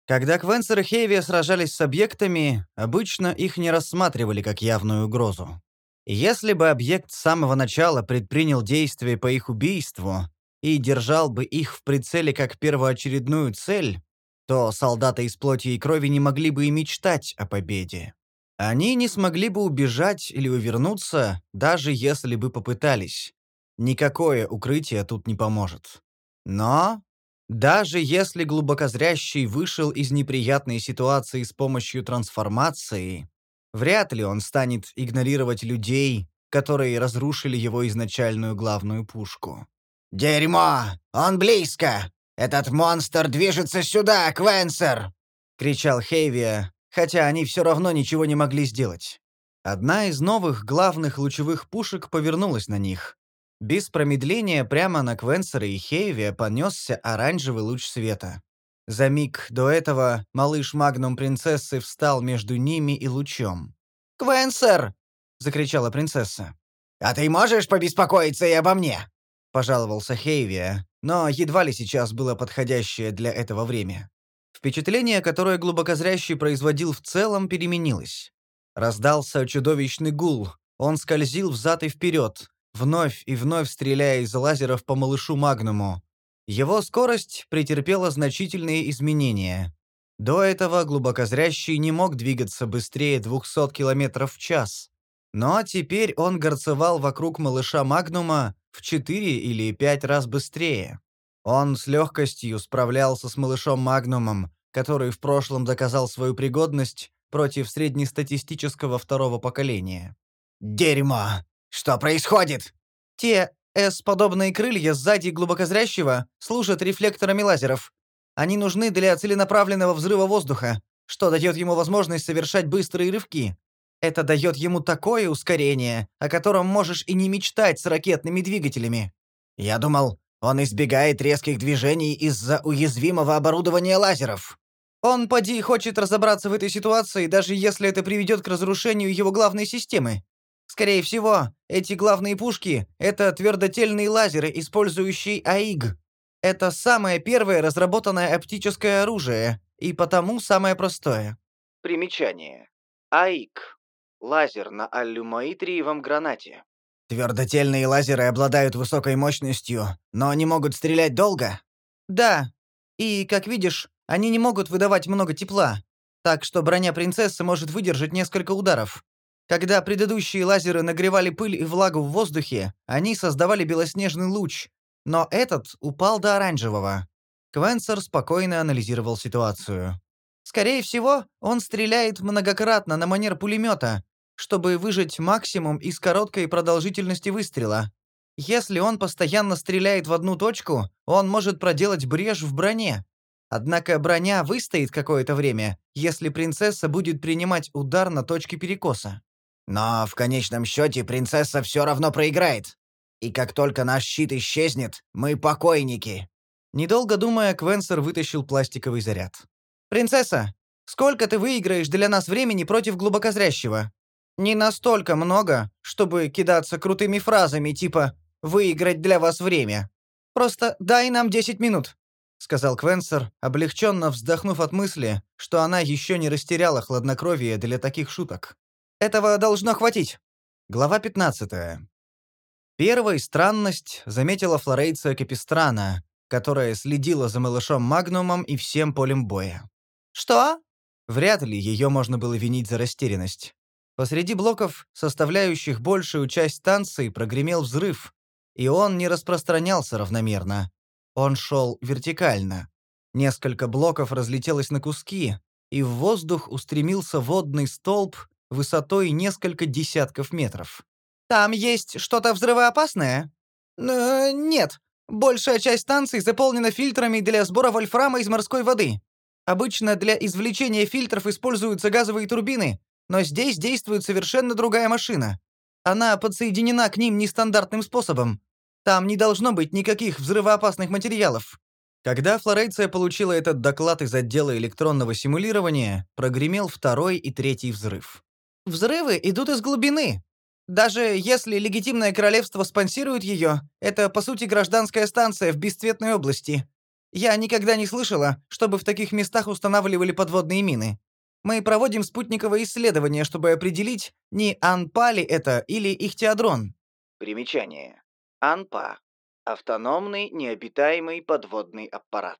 A: Когда Квенсер и Хейви сражались с объектами, обычно их не рассматривали как явную угрозу. Если бы объект с самого начала предпринял действия по их убийству и держал бы их в прицеле как первоочередную цель, то солдаты из плоти и крови не могли бы и мечтать о победе. Они не смогли бы убежать или увернуться, даже если бы попытались. Никакое укрытие тут не поможет. Но даже если глубокозрящий вышел из неприятной ситуации с помощью трансформации, Вряд ли он станет игнорировать людей, которые разрушили его изначальную главную пушку.
B: «Дерьмо! Он близко! Этот монстр движется сюда, Квенсер!»
A: — кричал Хейвия, хотя они все равно ничего не могли сделать. Одна из новых главных лучевых пушек повернулась на них. Без промедления прямо на Квенсера и Хейвия понесся оранжевый луч света. За миг до этого малыш Магнум принцессы встал между ними и лучом.
B: «Квенсер!»
A: — закричала принцесса.
B: «А ты можешь побеспокоиться и обо мне?»
A: — пожаловался Хейвия, но едва ли сейчас было подходящее для этого время. Впечатление, которое глубокозрящий производил в целом, переменилось. Раздался чудовищный гул. Он скользил взад и вперед, вновь и вновь стреляя из лазеров по малышу Магнуму. Его скорость претерпела значительные изменения. До этого глубокозрящий не мог двигаться быстрее 200 км в час. Но теперь он горцевал вокруг малыша Магнума в 4 или 5 раз быстрее. Он с легкостью справлялся с малышом Магнумом, который в прошлом доказал свою пригодность против среднестатистического второго поколения.
B: «Дерьмо! Что происходит?»
C: Те S-подобные крылья сзади глубокозрящего служат рефлекторами лазеров. Они нужны для целенаправленного взрыва воздуха, что дает ему возможность совершать быстрые рывки. Это дает ему такое ускорение, о котором можешь и не мечтать с ракетными двигателями.
B: Я думал, он избегает резких движений из-за уязвимого оборудования лазеров.
C: Он, поди, хочет разобраться в этой ситуации, даже если это приведет к разрушению его главной системы. Скорее всего, эти главные пушки — это твердотельные лазеры, использующие АИГ. Это самое первое разработанное оптическое оружие, и потому самое простое. Примечание. АИГ. Лазер на алюмоитриевом гранате.
B: Твердотельные лазеры обладают высокой мощностью, но они могут стрелять долго?
C: Да. И, как видишь, они не могут выдавать много тепла. Так что броня принцессы может выдержать несколько ударов. Когда предыдущие лазеры нагревали пыль и влагу в воздухе, они создавали белоснежный луч, но этот упал до оранжевого. Квенсер спокойно анализировал ситуацию. Скорее всего, он стреляет многократно на манер пулемета, чтобы выжать максимум из короткой продолжительности выстрела. Если он постоянно стреляет в одну точку, он может проделать брешь в броне. Однако броня выстоит какое-то время, если принцесса будет принимать удар на точке перекоса.
B: Но в конечном счете принцесса все равно проиграет. И как только наш щит исчезнет, мы покойники».
C: Недолго думая, Квенсер вытащил пластиковый заряд. «Принцесса, сколько ты выиграешь для нас времени против глубокозрящего? Не настолько много, чтобы кидаться крутыми фразами типа «выиграть для вас время». Просто дай нам 10 минут», — сказал Квенсер, облегченно вздохнув от мысли, что она еще не растеряла хладнокровие для таких шуток. Этого должно хватить. Глава 15. Первой странность заметила Флорейция Капистрана, которая следила за малышом Магнумом и всем полем боя. «Что?» Вряд ли ее можно было винить за растерянность. Посреди блоков, составляющих большую часть станции, прогремел взрыв, и он не распространялся равномерно. Он шел вертикально. Несколько блоков разлетелось на куски, и в воздух устремился водный столб, высотой несколько десятков метров. «Там есть что-то взрывоопасное?» «Э, «Нет. Большая часть станции заполнена фильтрами для сбора вольфрама из морской воды. Обычно для извлечения фильтров используются газовые турбины, но здесь действует совершенно другая машина. Она подсоединена к ним нестандартным способом. Там не должно быть никаких взрывоопасных материалов». Когда Флорейция получила этот доклад из отдела электронного симулирования, прогремел второй и третий взрыв. Взрывы идут из глубины. Даже если легитимное королевство спонсирует ее, это, по сути, гражданская станция в бесцветной области. Я никогда не слышала, чтобы в таких местах устанавливали подводные мины. Мы проводим спутниковое исследование, чтобы определить, не Анпа ли это или Ихтиадрон. Примечание. Анпа. Автономный необитаемый подводный аппарат.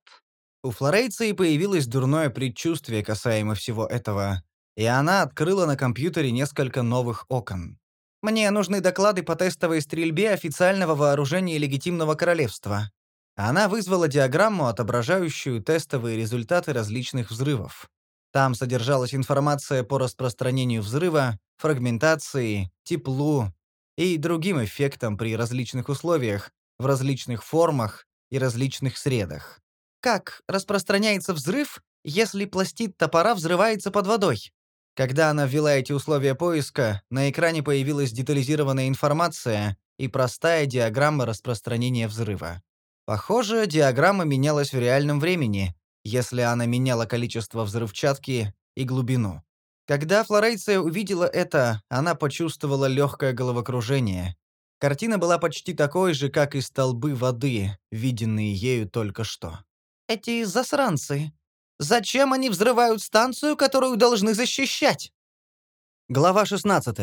C: У Флорейции появилось дурное предчувствие касаемо всего этого, и она открыла на компьютере несколько новых окон. «Мне нужны доклады по тестовой стрельбе официального вооружения легитимного королевства». Она вызвала диаграмму, отображающую тестовые результаты различных взрывов. Там содержалась информация по распространению взрыва, фрагментации, теплу и другим эффектам при различных условиях, в различных формах и различных средах. Как распространяется взрыв, если пластид топора взрывается под водой? Когда она ввела эти условия поиска, на экране появилась детализированная информация и простая диаграмма распространения взрыва. Похоже, диаграмма менялась в реальном времени, если она меняла количество взрывчатки и глубину. Когда Флорейция увидела это, она почувствовала легкое головокружение. Картина была почти такой же, как и столбы воды, виденные ею только что. «Эти засранцы», Зачем они взрывают станцию, которую должны защищать?
A: Глава 16.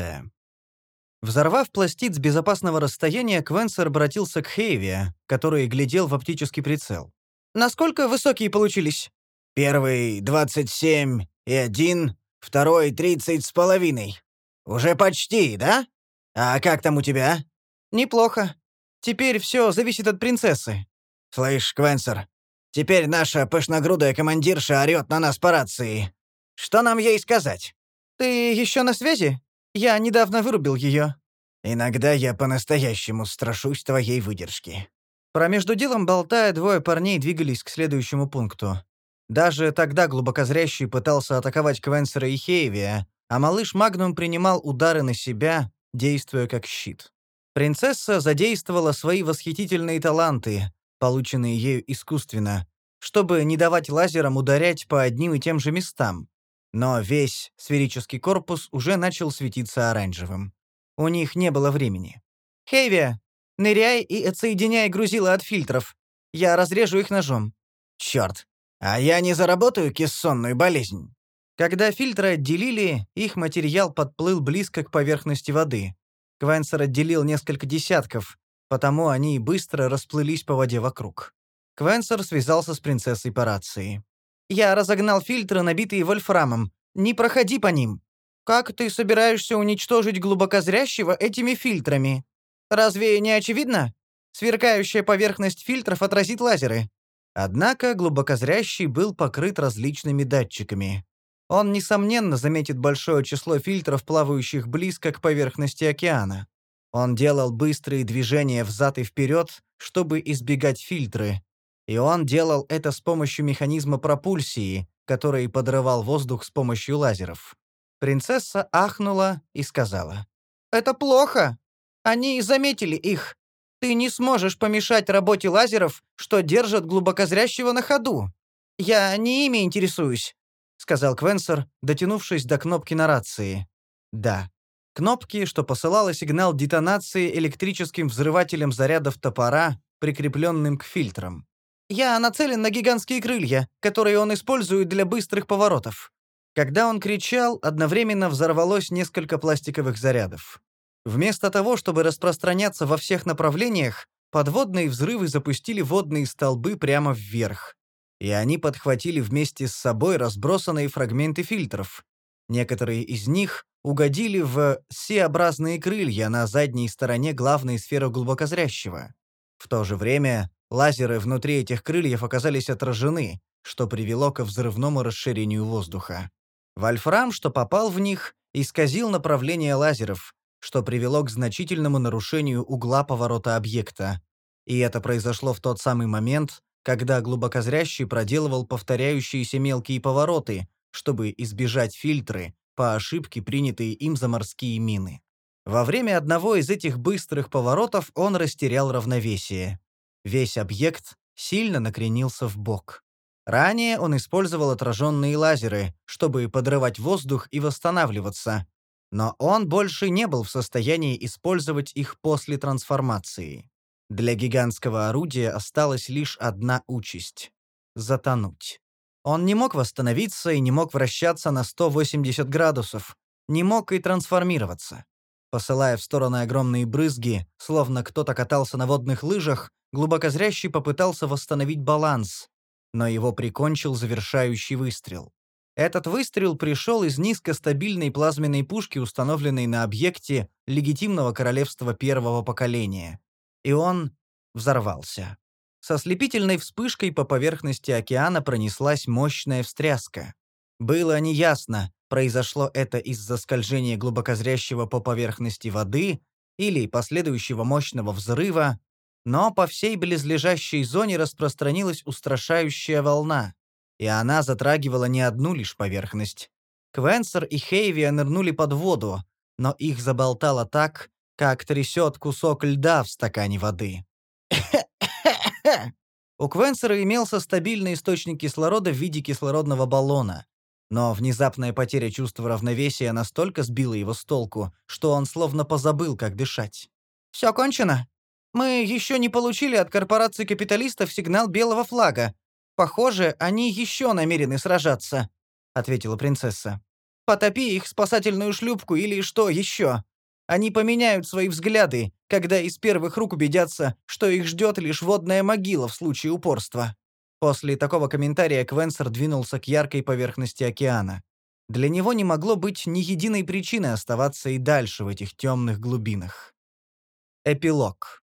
A: Взорвав пластид с безопасного расстояния, Квенсер обратился к Хейве, который глядел в оптический прицел.
C: «Насколько высокие получились?»
B: «Первый — двадцать семь и один, второй — тридцать с половиной. Уже почти, да? А как там у тебя?»
C: «Неплохо. Теперь все зависит от принцессы».
B: «Слышь, Квенсер, теперь наша пышногрудая командирша орёт на нас по рации. Что нам ей сказать?»
C: «Ты еще на связи? Я недавно вырубил ее».
B: «Иногда я по-настоящему страшусь твоей выдержки».
A: Про между делом болтая, двое парней двигались к следующему пункту. Даже тогда глубокозрящий пытался атаковать Квенсера и Хейвия, а малыш Магнум принимал удары на себя, действуя как щит. Принцесса задействовала свои восхитительные таланты, полученные ею искусственно, чтобы не давать лазерам ударять по одним и тем же местам, но весь сферический корпус уже начал светиться оранжевым. У них не было времени.
C: «Хейви, ныряй и отсоединяй грузила от фильтров. Я разрежу их ножом».
B: «Чёрт, а я не заработаю кессонную болезнь?»
A: Когда фильтры отделили, их материал подплыл близко к поверхности воды. Квенсер отделил несколько десятков, потому они быстро расплылись по воде вокруг. Квенсер связался с принцессой по рации.
C: Я разогнал фильтры, набитые вольфрамом. Не проходи по ним. Как ты собираешься уничтожить глубокозрящего этими фильтрами? Разве не очевидно? Сверкающая поверхность фильтров отразит лазеры.
A: Однако глубокозрящий был покрыт различными датчиками. Он, несомненно, заметит большое число фильтров, плавающих близко к поверхности океана. Он делал быстрые движения взад и вперед, чтобы избегать фильтры, и он делал это с помощью механизма пропульсии, который подрывал воздух с помощью лазеров. Принцесса ахнула и сказала.
C: «Это плохо. Они заметили их. Ты не сможешь помешать работе лазеров, что держат глубокозрящего на ходу. Я не ими интересуюсь», — сказал Квенсер, дотянувшись до кнопки на рации. «Да». Кнопки, что посылала сигнал детонации электрическим взрывателем зарядов топора, прикрепленным к фильтрам. Я нацелен на гигантские крылья, которые он использует для быстрых поворотов». Когда он кричал, одновременно взорвалось несколько пластиковых зарядов. Вместо того, чтобы распространяться во всех направлениях, подводные взрывы запустили водные столбы прямо вверх. И они подхватили вместе с собой разбросанные фрагменты фильтров. Некоторые из них угодили в C-образные крылья на задней стороне главной сферы глубокозрящего. В то же время Лазеры внутри этих крыльев оказались отражены, что привело к взрывному расширению воздуха. Вольфрам, что попал в них, исказил направление лазеров, что привело к значительному нарушению угла поворота объекта. И это произошло в тот самый момент, когда глубокозрящий проделывал повторяющиеся мелкие повороты, чтобы избежать фильтры, по ошибке принятые им за морские мины. Во время одного из этих быстрых поворотов он растерял равновесие. Весь объект сильно накренился в бок. Ранее он использовал отраженные лазеры, чтобы подрывать воздух и восстанавливаться, но он больше не был в состоянии использовать их после трансформации. Для гигантского орудия осталась лишь одна участь — затонуть. Он не мог восстановиться и не мог вращаться на 180 градусов, не мог и трансформироваться. Посылая в стороны огромные брызги, словно кто-то катался на водных лыжах, глубокозрящий попытался восстановить баланс, но его прикончил завершающий выстрел. Этот выстрел пришел из низкостабильной плазменной пушки, установленной на объекте легитимного королевства первого поколения. И он взорвался. Со слепительной вспышкой по поверхности океана пронеслась мощная встряска. Было неясно, произошло это из-за скольжения глубокозрящего по поверхности воды или последующего мощного взрыва, но по всей близлежащей зоне распространилась устрашающая волна, и она затрагивала не одну лишь поверхность. Квенсер и Хейвия нырнули под воду, но их заболтало так, как трясет кусок льда в стакане воды. У Квенсера имелся стабильный источник кислорода в виде кислородного баллона, но внезапная потеря чувства равновесия настолько сбила его с толку, что он словно позабыл, как дышать. «Все кончено?» Мы еще не получили от корпорации капиталистов сигнал белого флага. Похоже, они еще намерены сражаться», — ответила принцесса. Потопи их спасательную шлюпку или что еще. Они поменяют свои взгляды, когда из первых рук убедятся, что их ждет лишь водная могила в случае упорства». После такого комментария Квенсер двинулся к яркой поверхности океана. Для него не могло быть ни единой причины оставаться и дальше в этих темных глубинах. Эпилог.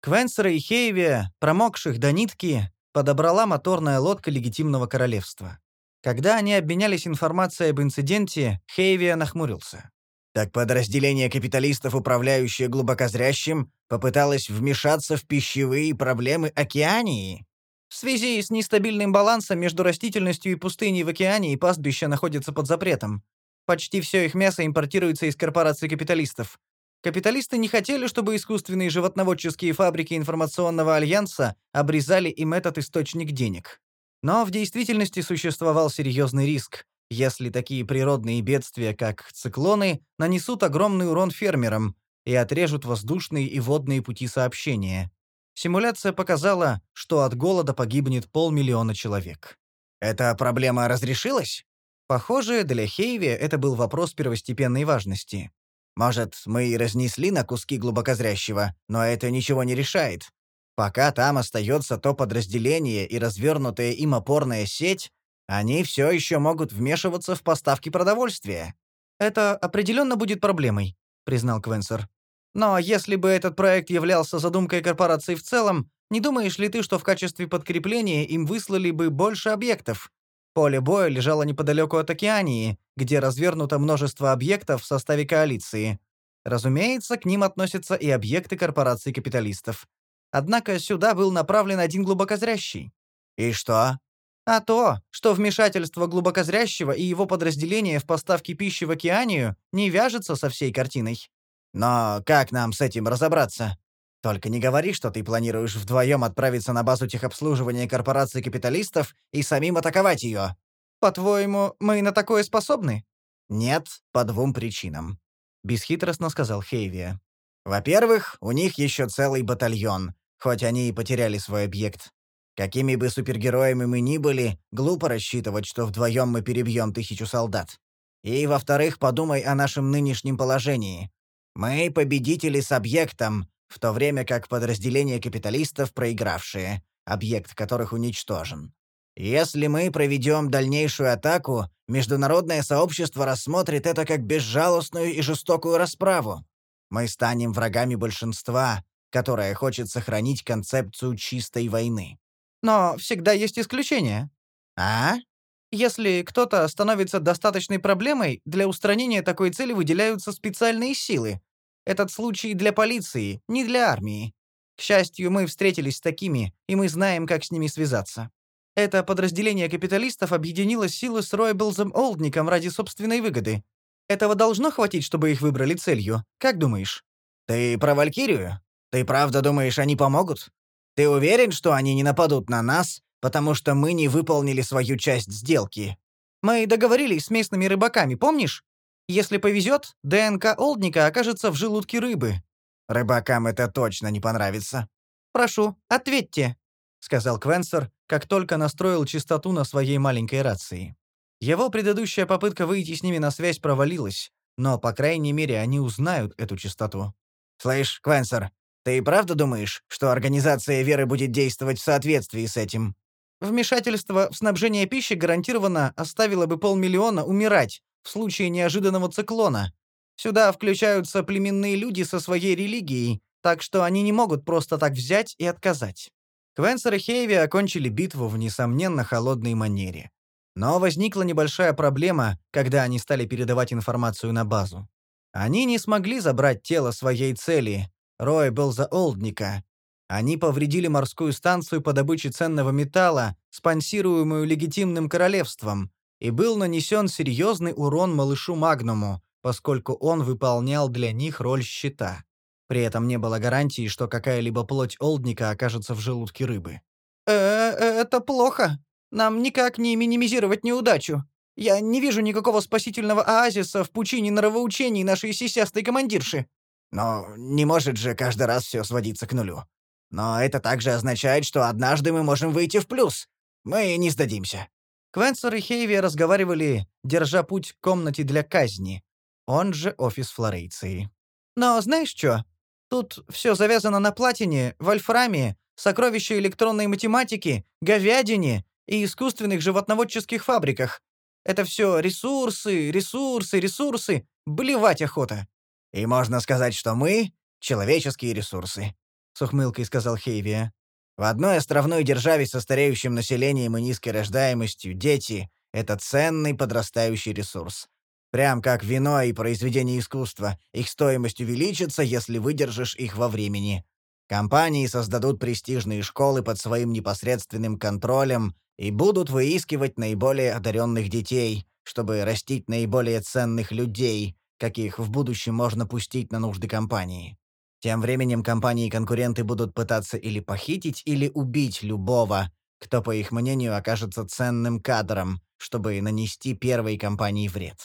C: Квенсера и Хейви, промокших до нитки, подобрала моторная лодка легитимного королевства. Когда они обменялись информацией об инциденте, Хейви нахмурился.
B: Так подразделение капиталистов, управляющее глубокозрящим, попыталось вмешаться в пищевые проблемы Океании?
C: В связи с нестабильным балансом между растительностью и пустыней в океане и пастбища находятся под запретом. Почти все их мясо импортируется из корпораций капиталистов. Капиталисты не хотели, чтобы искусственные животноводческие фабрики информационного альянса обрезали им этот источник денег. Но в действительности существовал серьезный риск, если такие природные бедствия, как циклоны, нанесут огромный урон фермерам и отрежут воздушные и водные пути сообщения. Симуляция показала, что от голода погибнет полмиллиона человек.
B: Эта проблема разрешилась?
C: Похоже, для Хейви это был вопрос первостепенной важности.
B: Может, мы и разнесли на куски глубокозрящего, но это ничего не решает. Пока там остается то подразделение и развернутая им опорная сеть, они все еще могут вмешиваться в поставки продовольствия.
C: «Это определенно будет проблемой», — признал Квенсер. «Но если бы этот проект являлся задумкой корпорации в целом, не думаешь ли ты, что в качестве подкрепления им выслали бы больше объектов? Поле боя лежало неподалеку от Океании, где развернуто множество объектов в составе коалиции. Разумеется, к ним относятся и объекты корпораций капиталистов. Однако сюда был направлен один глубокозрящий.
B: «И что?»
C: А то, что вмешательство глубокозрящего и его подразделения в поставки пищи в океанию не вяжется со всей картиной.
B: Но как нам с этим разобраться? Только не говори, что ты планируешь вдвоем отправиться на базу техобслуживания корпорации капиталистов и самим атаковать ее.
C: По-твоему, мы на такое способны?
B: Нет, по двум причинам.
C: Бесхитростно сказал Хейвия.
B: Во-первых, у них еще целый батальон, хоть они и потеряли свой объект. Какими бы супергероями мы ни были, глупо рассчитывать, что вдвоем мы перебьем тысячу солдат. И, во-вторых, подумай о нашем нынешнем положении. Мы победители с объектом, в то время как подразделения капиталистов проигравшие, объект которых уничтожен. Если мы проведем дальнейшую атаку, международное сообщество рассмотрит это как безжалостную и жестокую расправу. Мы станем врагами большинства, которое хочет сохранить концепцию чистой войны.
C: Но всегда есть исключения.
B: А?
C: Если кто-то становится достаточной проблемой, для устранения такой цели выделяются специальные силы. Этот случай для полиции, не для армии. К счастью, мы встретились с такими, и мы знаем, как с ними связаться. Это подразделение капиталистов объединило силы с Ройблзом Олдником ради собственной выгоды. Этого должно хватить, чтобы их выбрали целью. Как думаешь?
B: Ты про Валькирию? Ты правда думаешь, они помогут? Ты уверен, что они не нападут на нас, потому что мы не выполнили свою часть сделки?
C: Мы договорились с местными рыбаками, помнишь? Если повезет, ДНК Олдника окажется в желудке рыбы.
B: Рыбакам это точно не понравится.
C: Прошу, ответьте, сказал Квенсер, как только настроил частоту на своей маленькой рации. Его предыдущая попытка выйти с ними на связь провалилась, но, по крайней мере, они узнают эту частоту.
B: «Слышь, Квенсер, ты и правда думаешь, что организация веры будет действовать в соответствии с этим?
C: Вмешательство в снабжение пищи гарантированно оставило бы полмиллиона умирать в случае неожиданного циклона. Сюда включаются племенные люди со своей религией, так что они не могут просто так взять и отказать. Квенсер и Хейви окончили битву в несомненно холодной манере. Но возникла небольшая проблема, когда они стали передавать информацию на базу. Они не смогли забрать тело своей цели, Рой был за Олдника. Они повредили морскую станцию по добыче ценного металла, спонсируемую легитимным королевством, и был нанесен серьезный урон малышу Магнуму, поскольку он выполнял для них роль щита. При этом не было гарантии, что какая-либо плоть Олдника окажется в желудке рыбы. э, -э это плохо. Нам никак не минимизировать неудачу. Я не вижу никакого спасительного оазиса в пучине нравоучений нашей сисястой командирши.
B: Но не может же каждый раз все сводиться к нулю. Но это также означает, что однажды мы можем выйти в плюс. Мы не сдадимся.
C: Квенсер и Хейви разговаривали, держа путь к комнате для казни, он же офис Флорейции. «Но знаешь что? Тут все завязано на платине, вольфраме, сокровища электронной математики, говядине и искусственных животноводческих фабриках. Это все ресурсы, ресурсы, ресурсы. Блевать охота».
B: «И можно сказать, что мы — человеческие ресурсы», — с ухмылкой сказал Хейвия. «В одной островной державе со стареющим населением и низкой рождаемостью дети — это ценный подрастающий ресурс. Прям как вино и произведения искусства, их стоимость увеличится, если выдержишь их во времени. Компании создадут престижные школы под своим непосредственным контролем и будут выискивать наиболее одаренных детей, чтобы растить наиболее ценных людей, каких в будущем можно пустить на нужды компании. Тем временем компании-конкуренты будут пытаться или похитить, или убить любого, кто, по их мнению, окажется ценным кадром, чтобы нанести первой компании вред.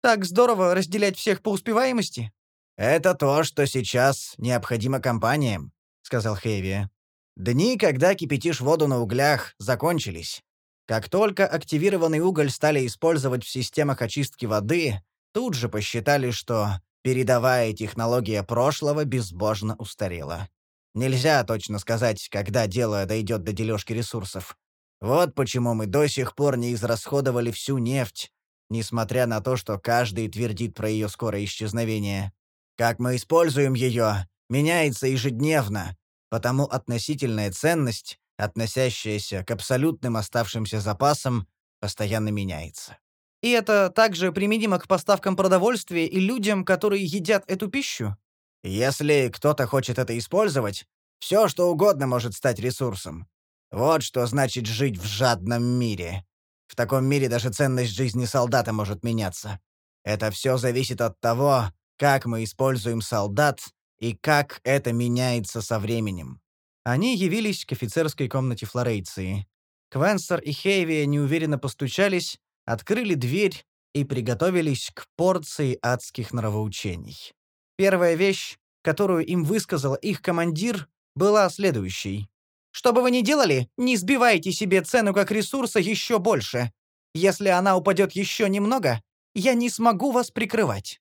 C: Так здорово разделять всех по успеваемости.
B: Это то, что сейчас необходимо компаниям, сказал Хейви. Дни, когда кипятишь воду на углях, закончились. Как только активированный уголь стали использовать в системах очистки воды, тут же посчитали, что передовая технология прошлого безбожно устарела. Нельзя точно сказать, когда дело дойдет до дележки ресурсов. Вот почему мы до сих пор не израсходовали всю нефть, несмотря на то, что каждый твердит про ее скорое исчезновение. Как мы используем ее, меняется ежедневно, потому относительная ценность, относящаяся к абсолютным оставшимся запасам, постоянно меняется.
C: И это также применимо к поставкам продовольствия и людям, которые едят эту пищу?
B: Если кто-то хочет это использовать, все, что угодно может стать ресурсом. Вот что значит жить в жадном мире. В таком мире даже ценность жизни солдата может меняться. Это все зависит от того, как мы используем солдат и как это меняется со временем.
C: Они явились к офицерской комнате Флорейции. Квенсер и Хейви неуверенно постучались, открыли дверь и приготовились к порции адских нравоучений. Первая вещь, которую им высказал их командир, была следующей. Что бы вы ни делали, не сбивайте себе цену как ресурса еще больше. Если она упадет еще немного, я не смогу вас прикрывать.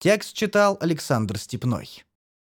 C: Текст читал Александр Степной.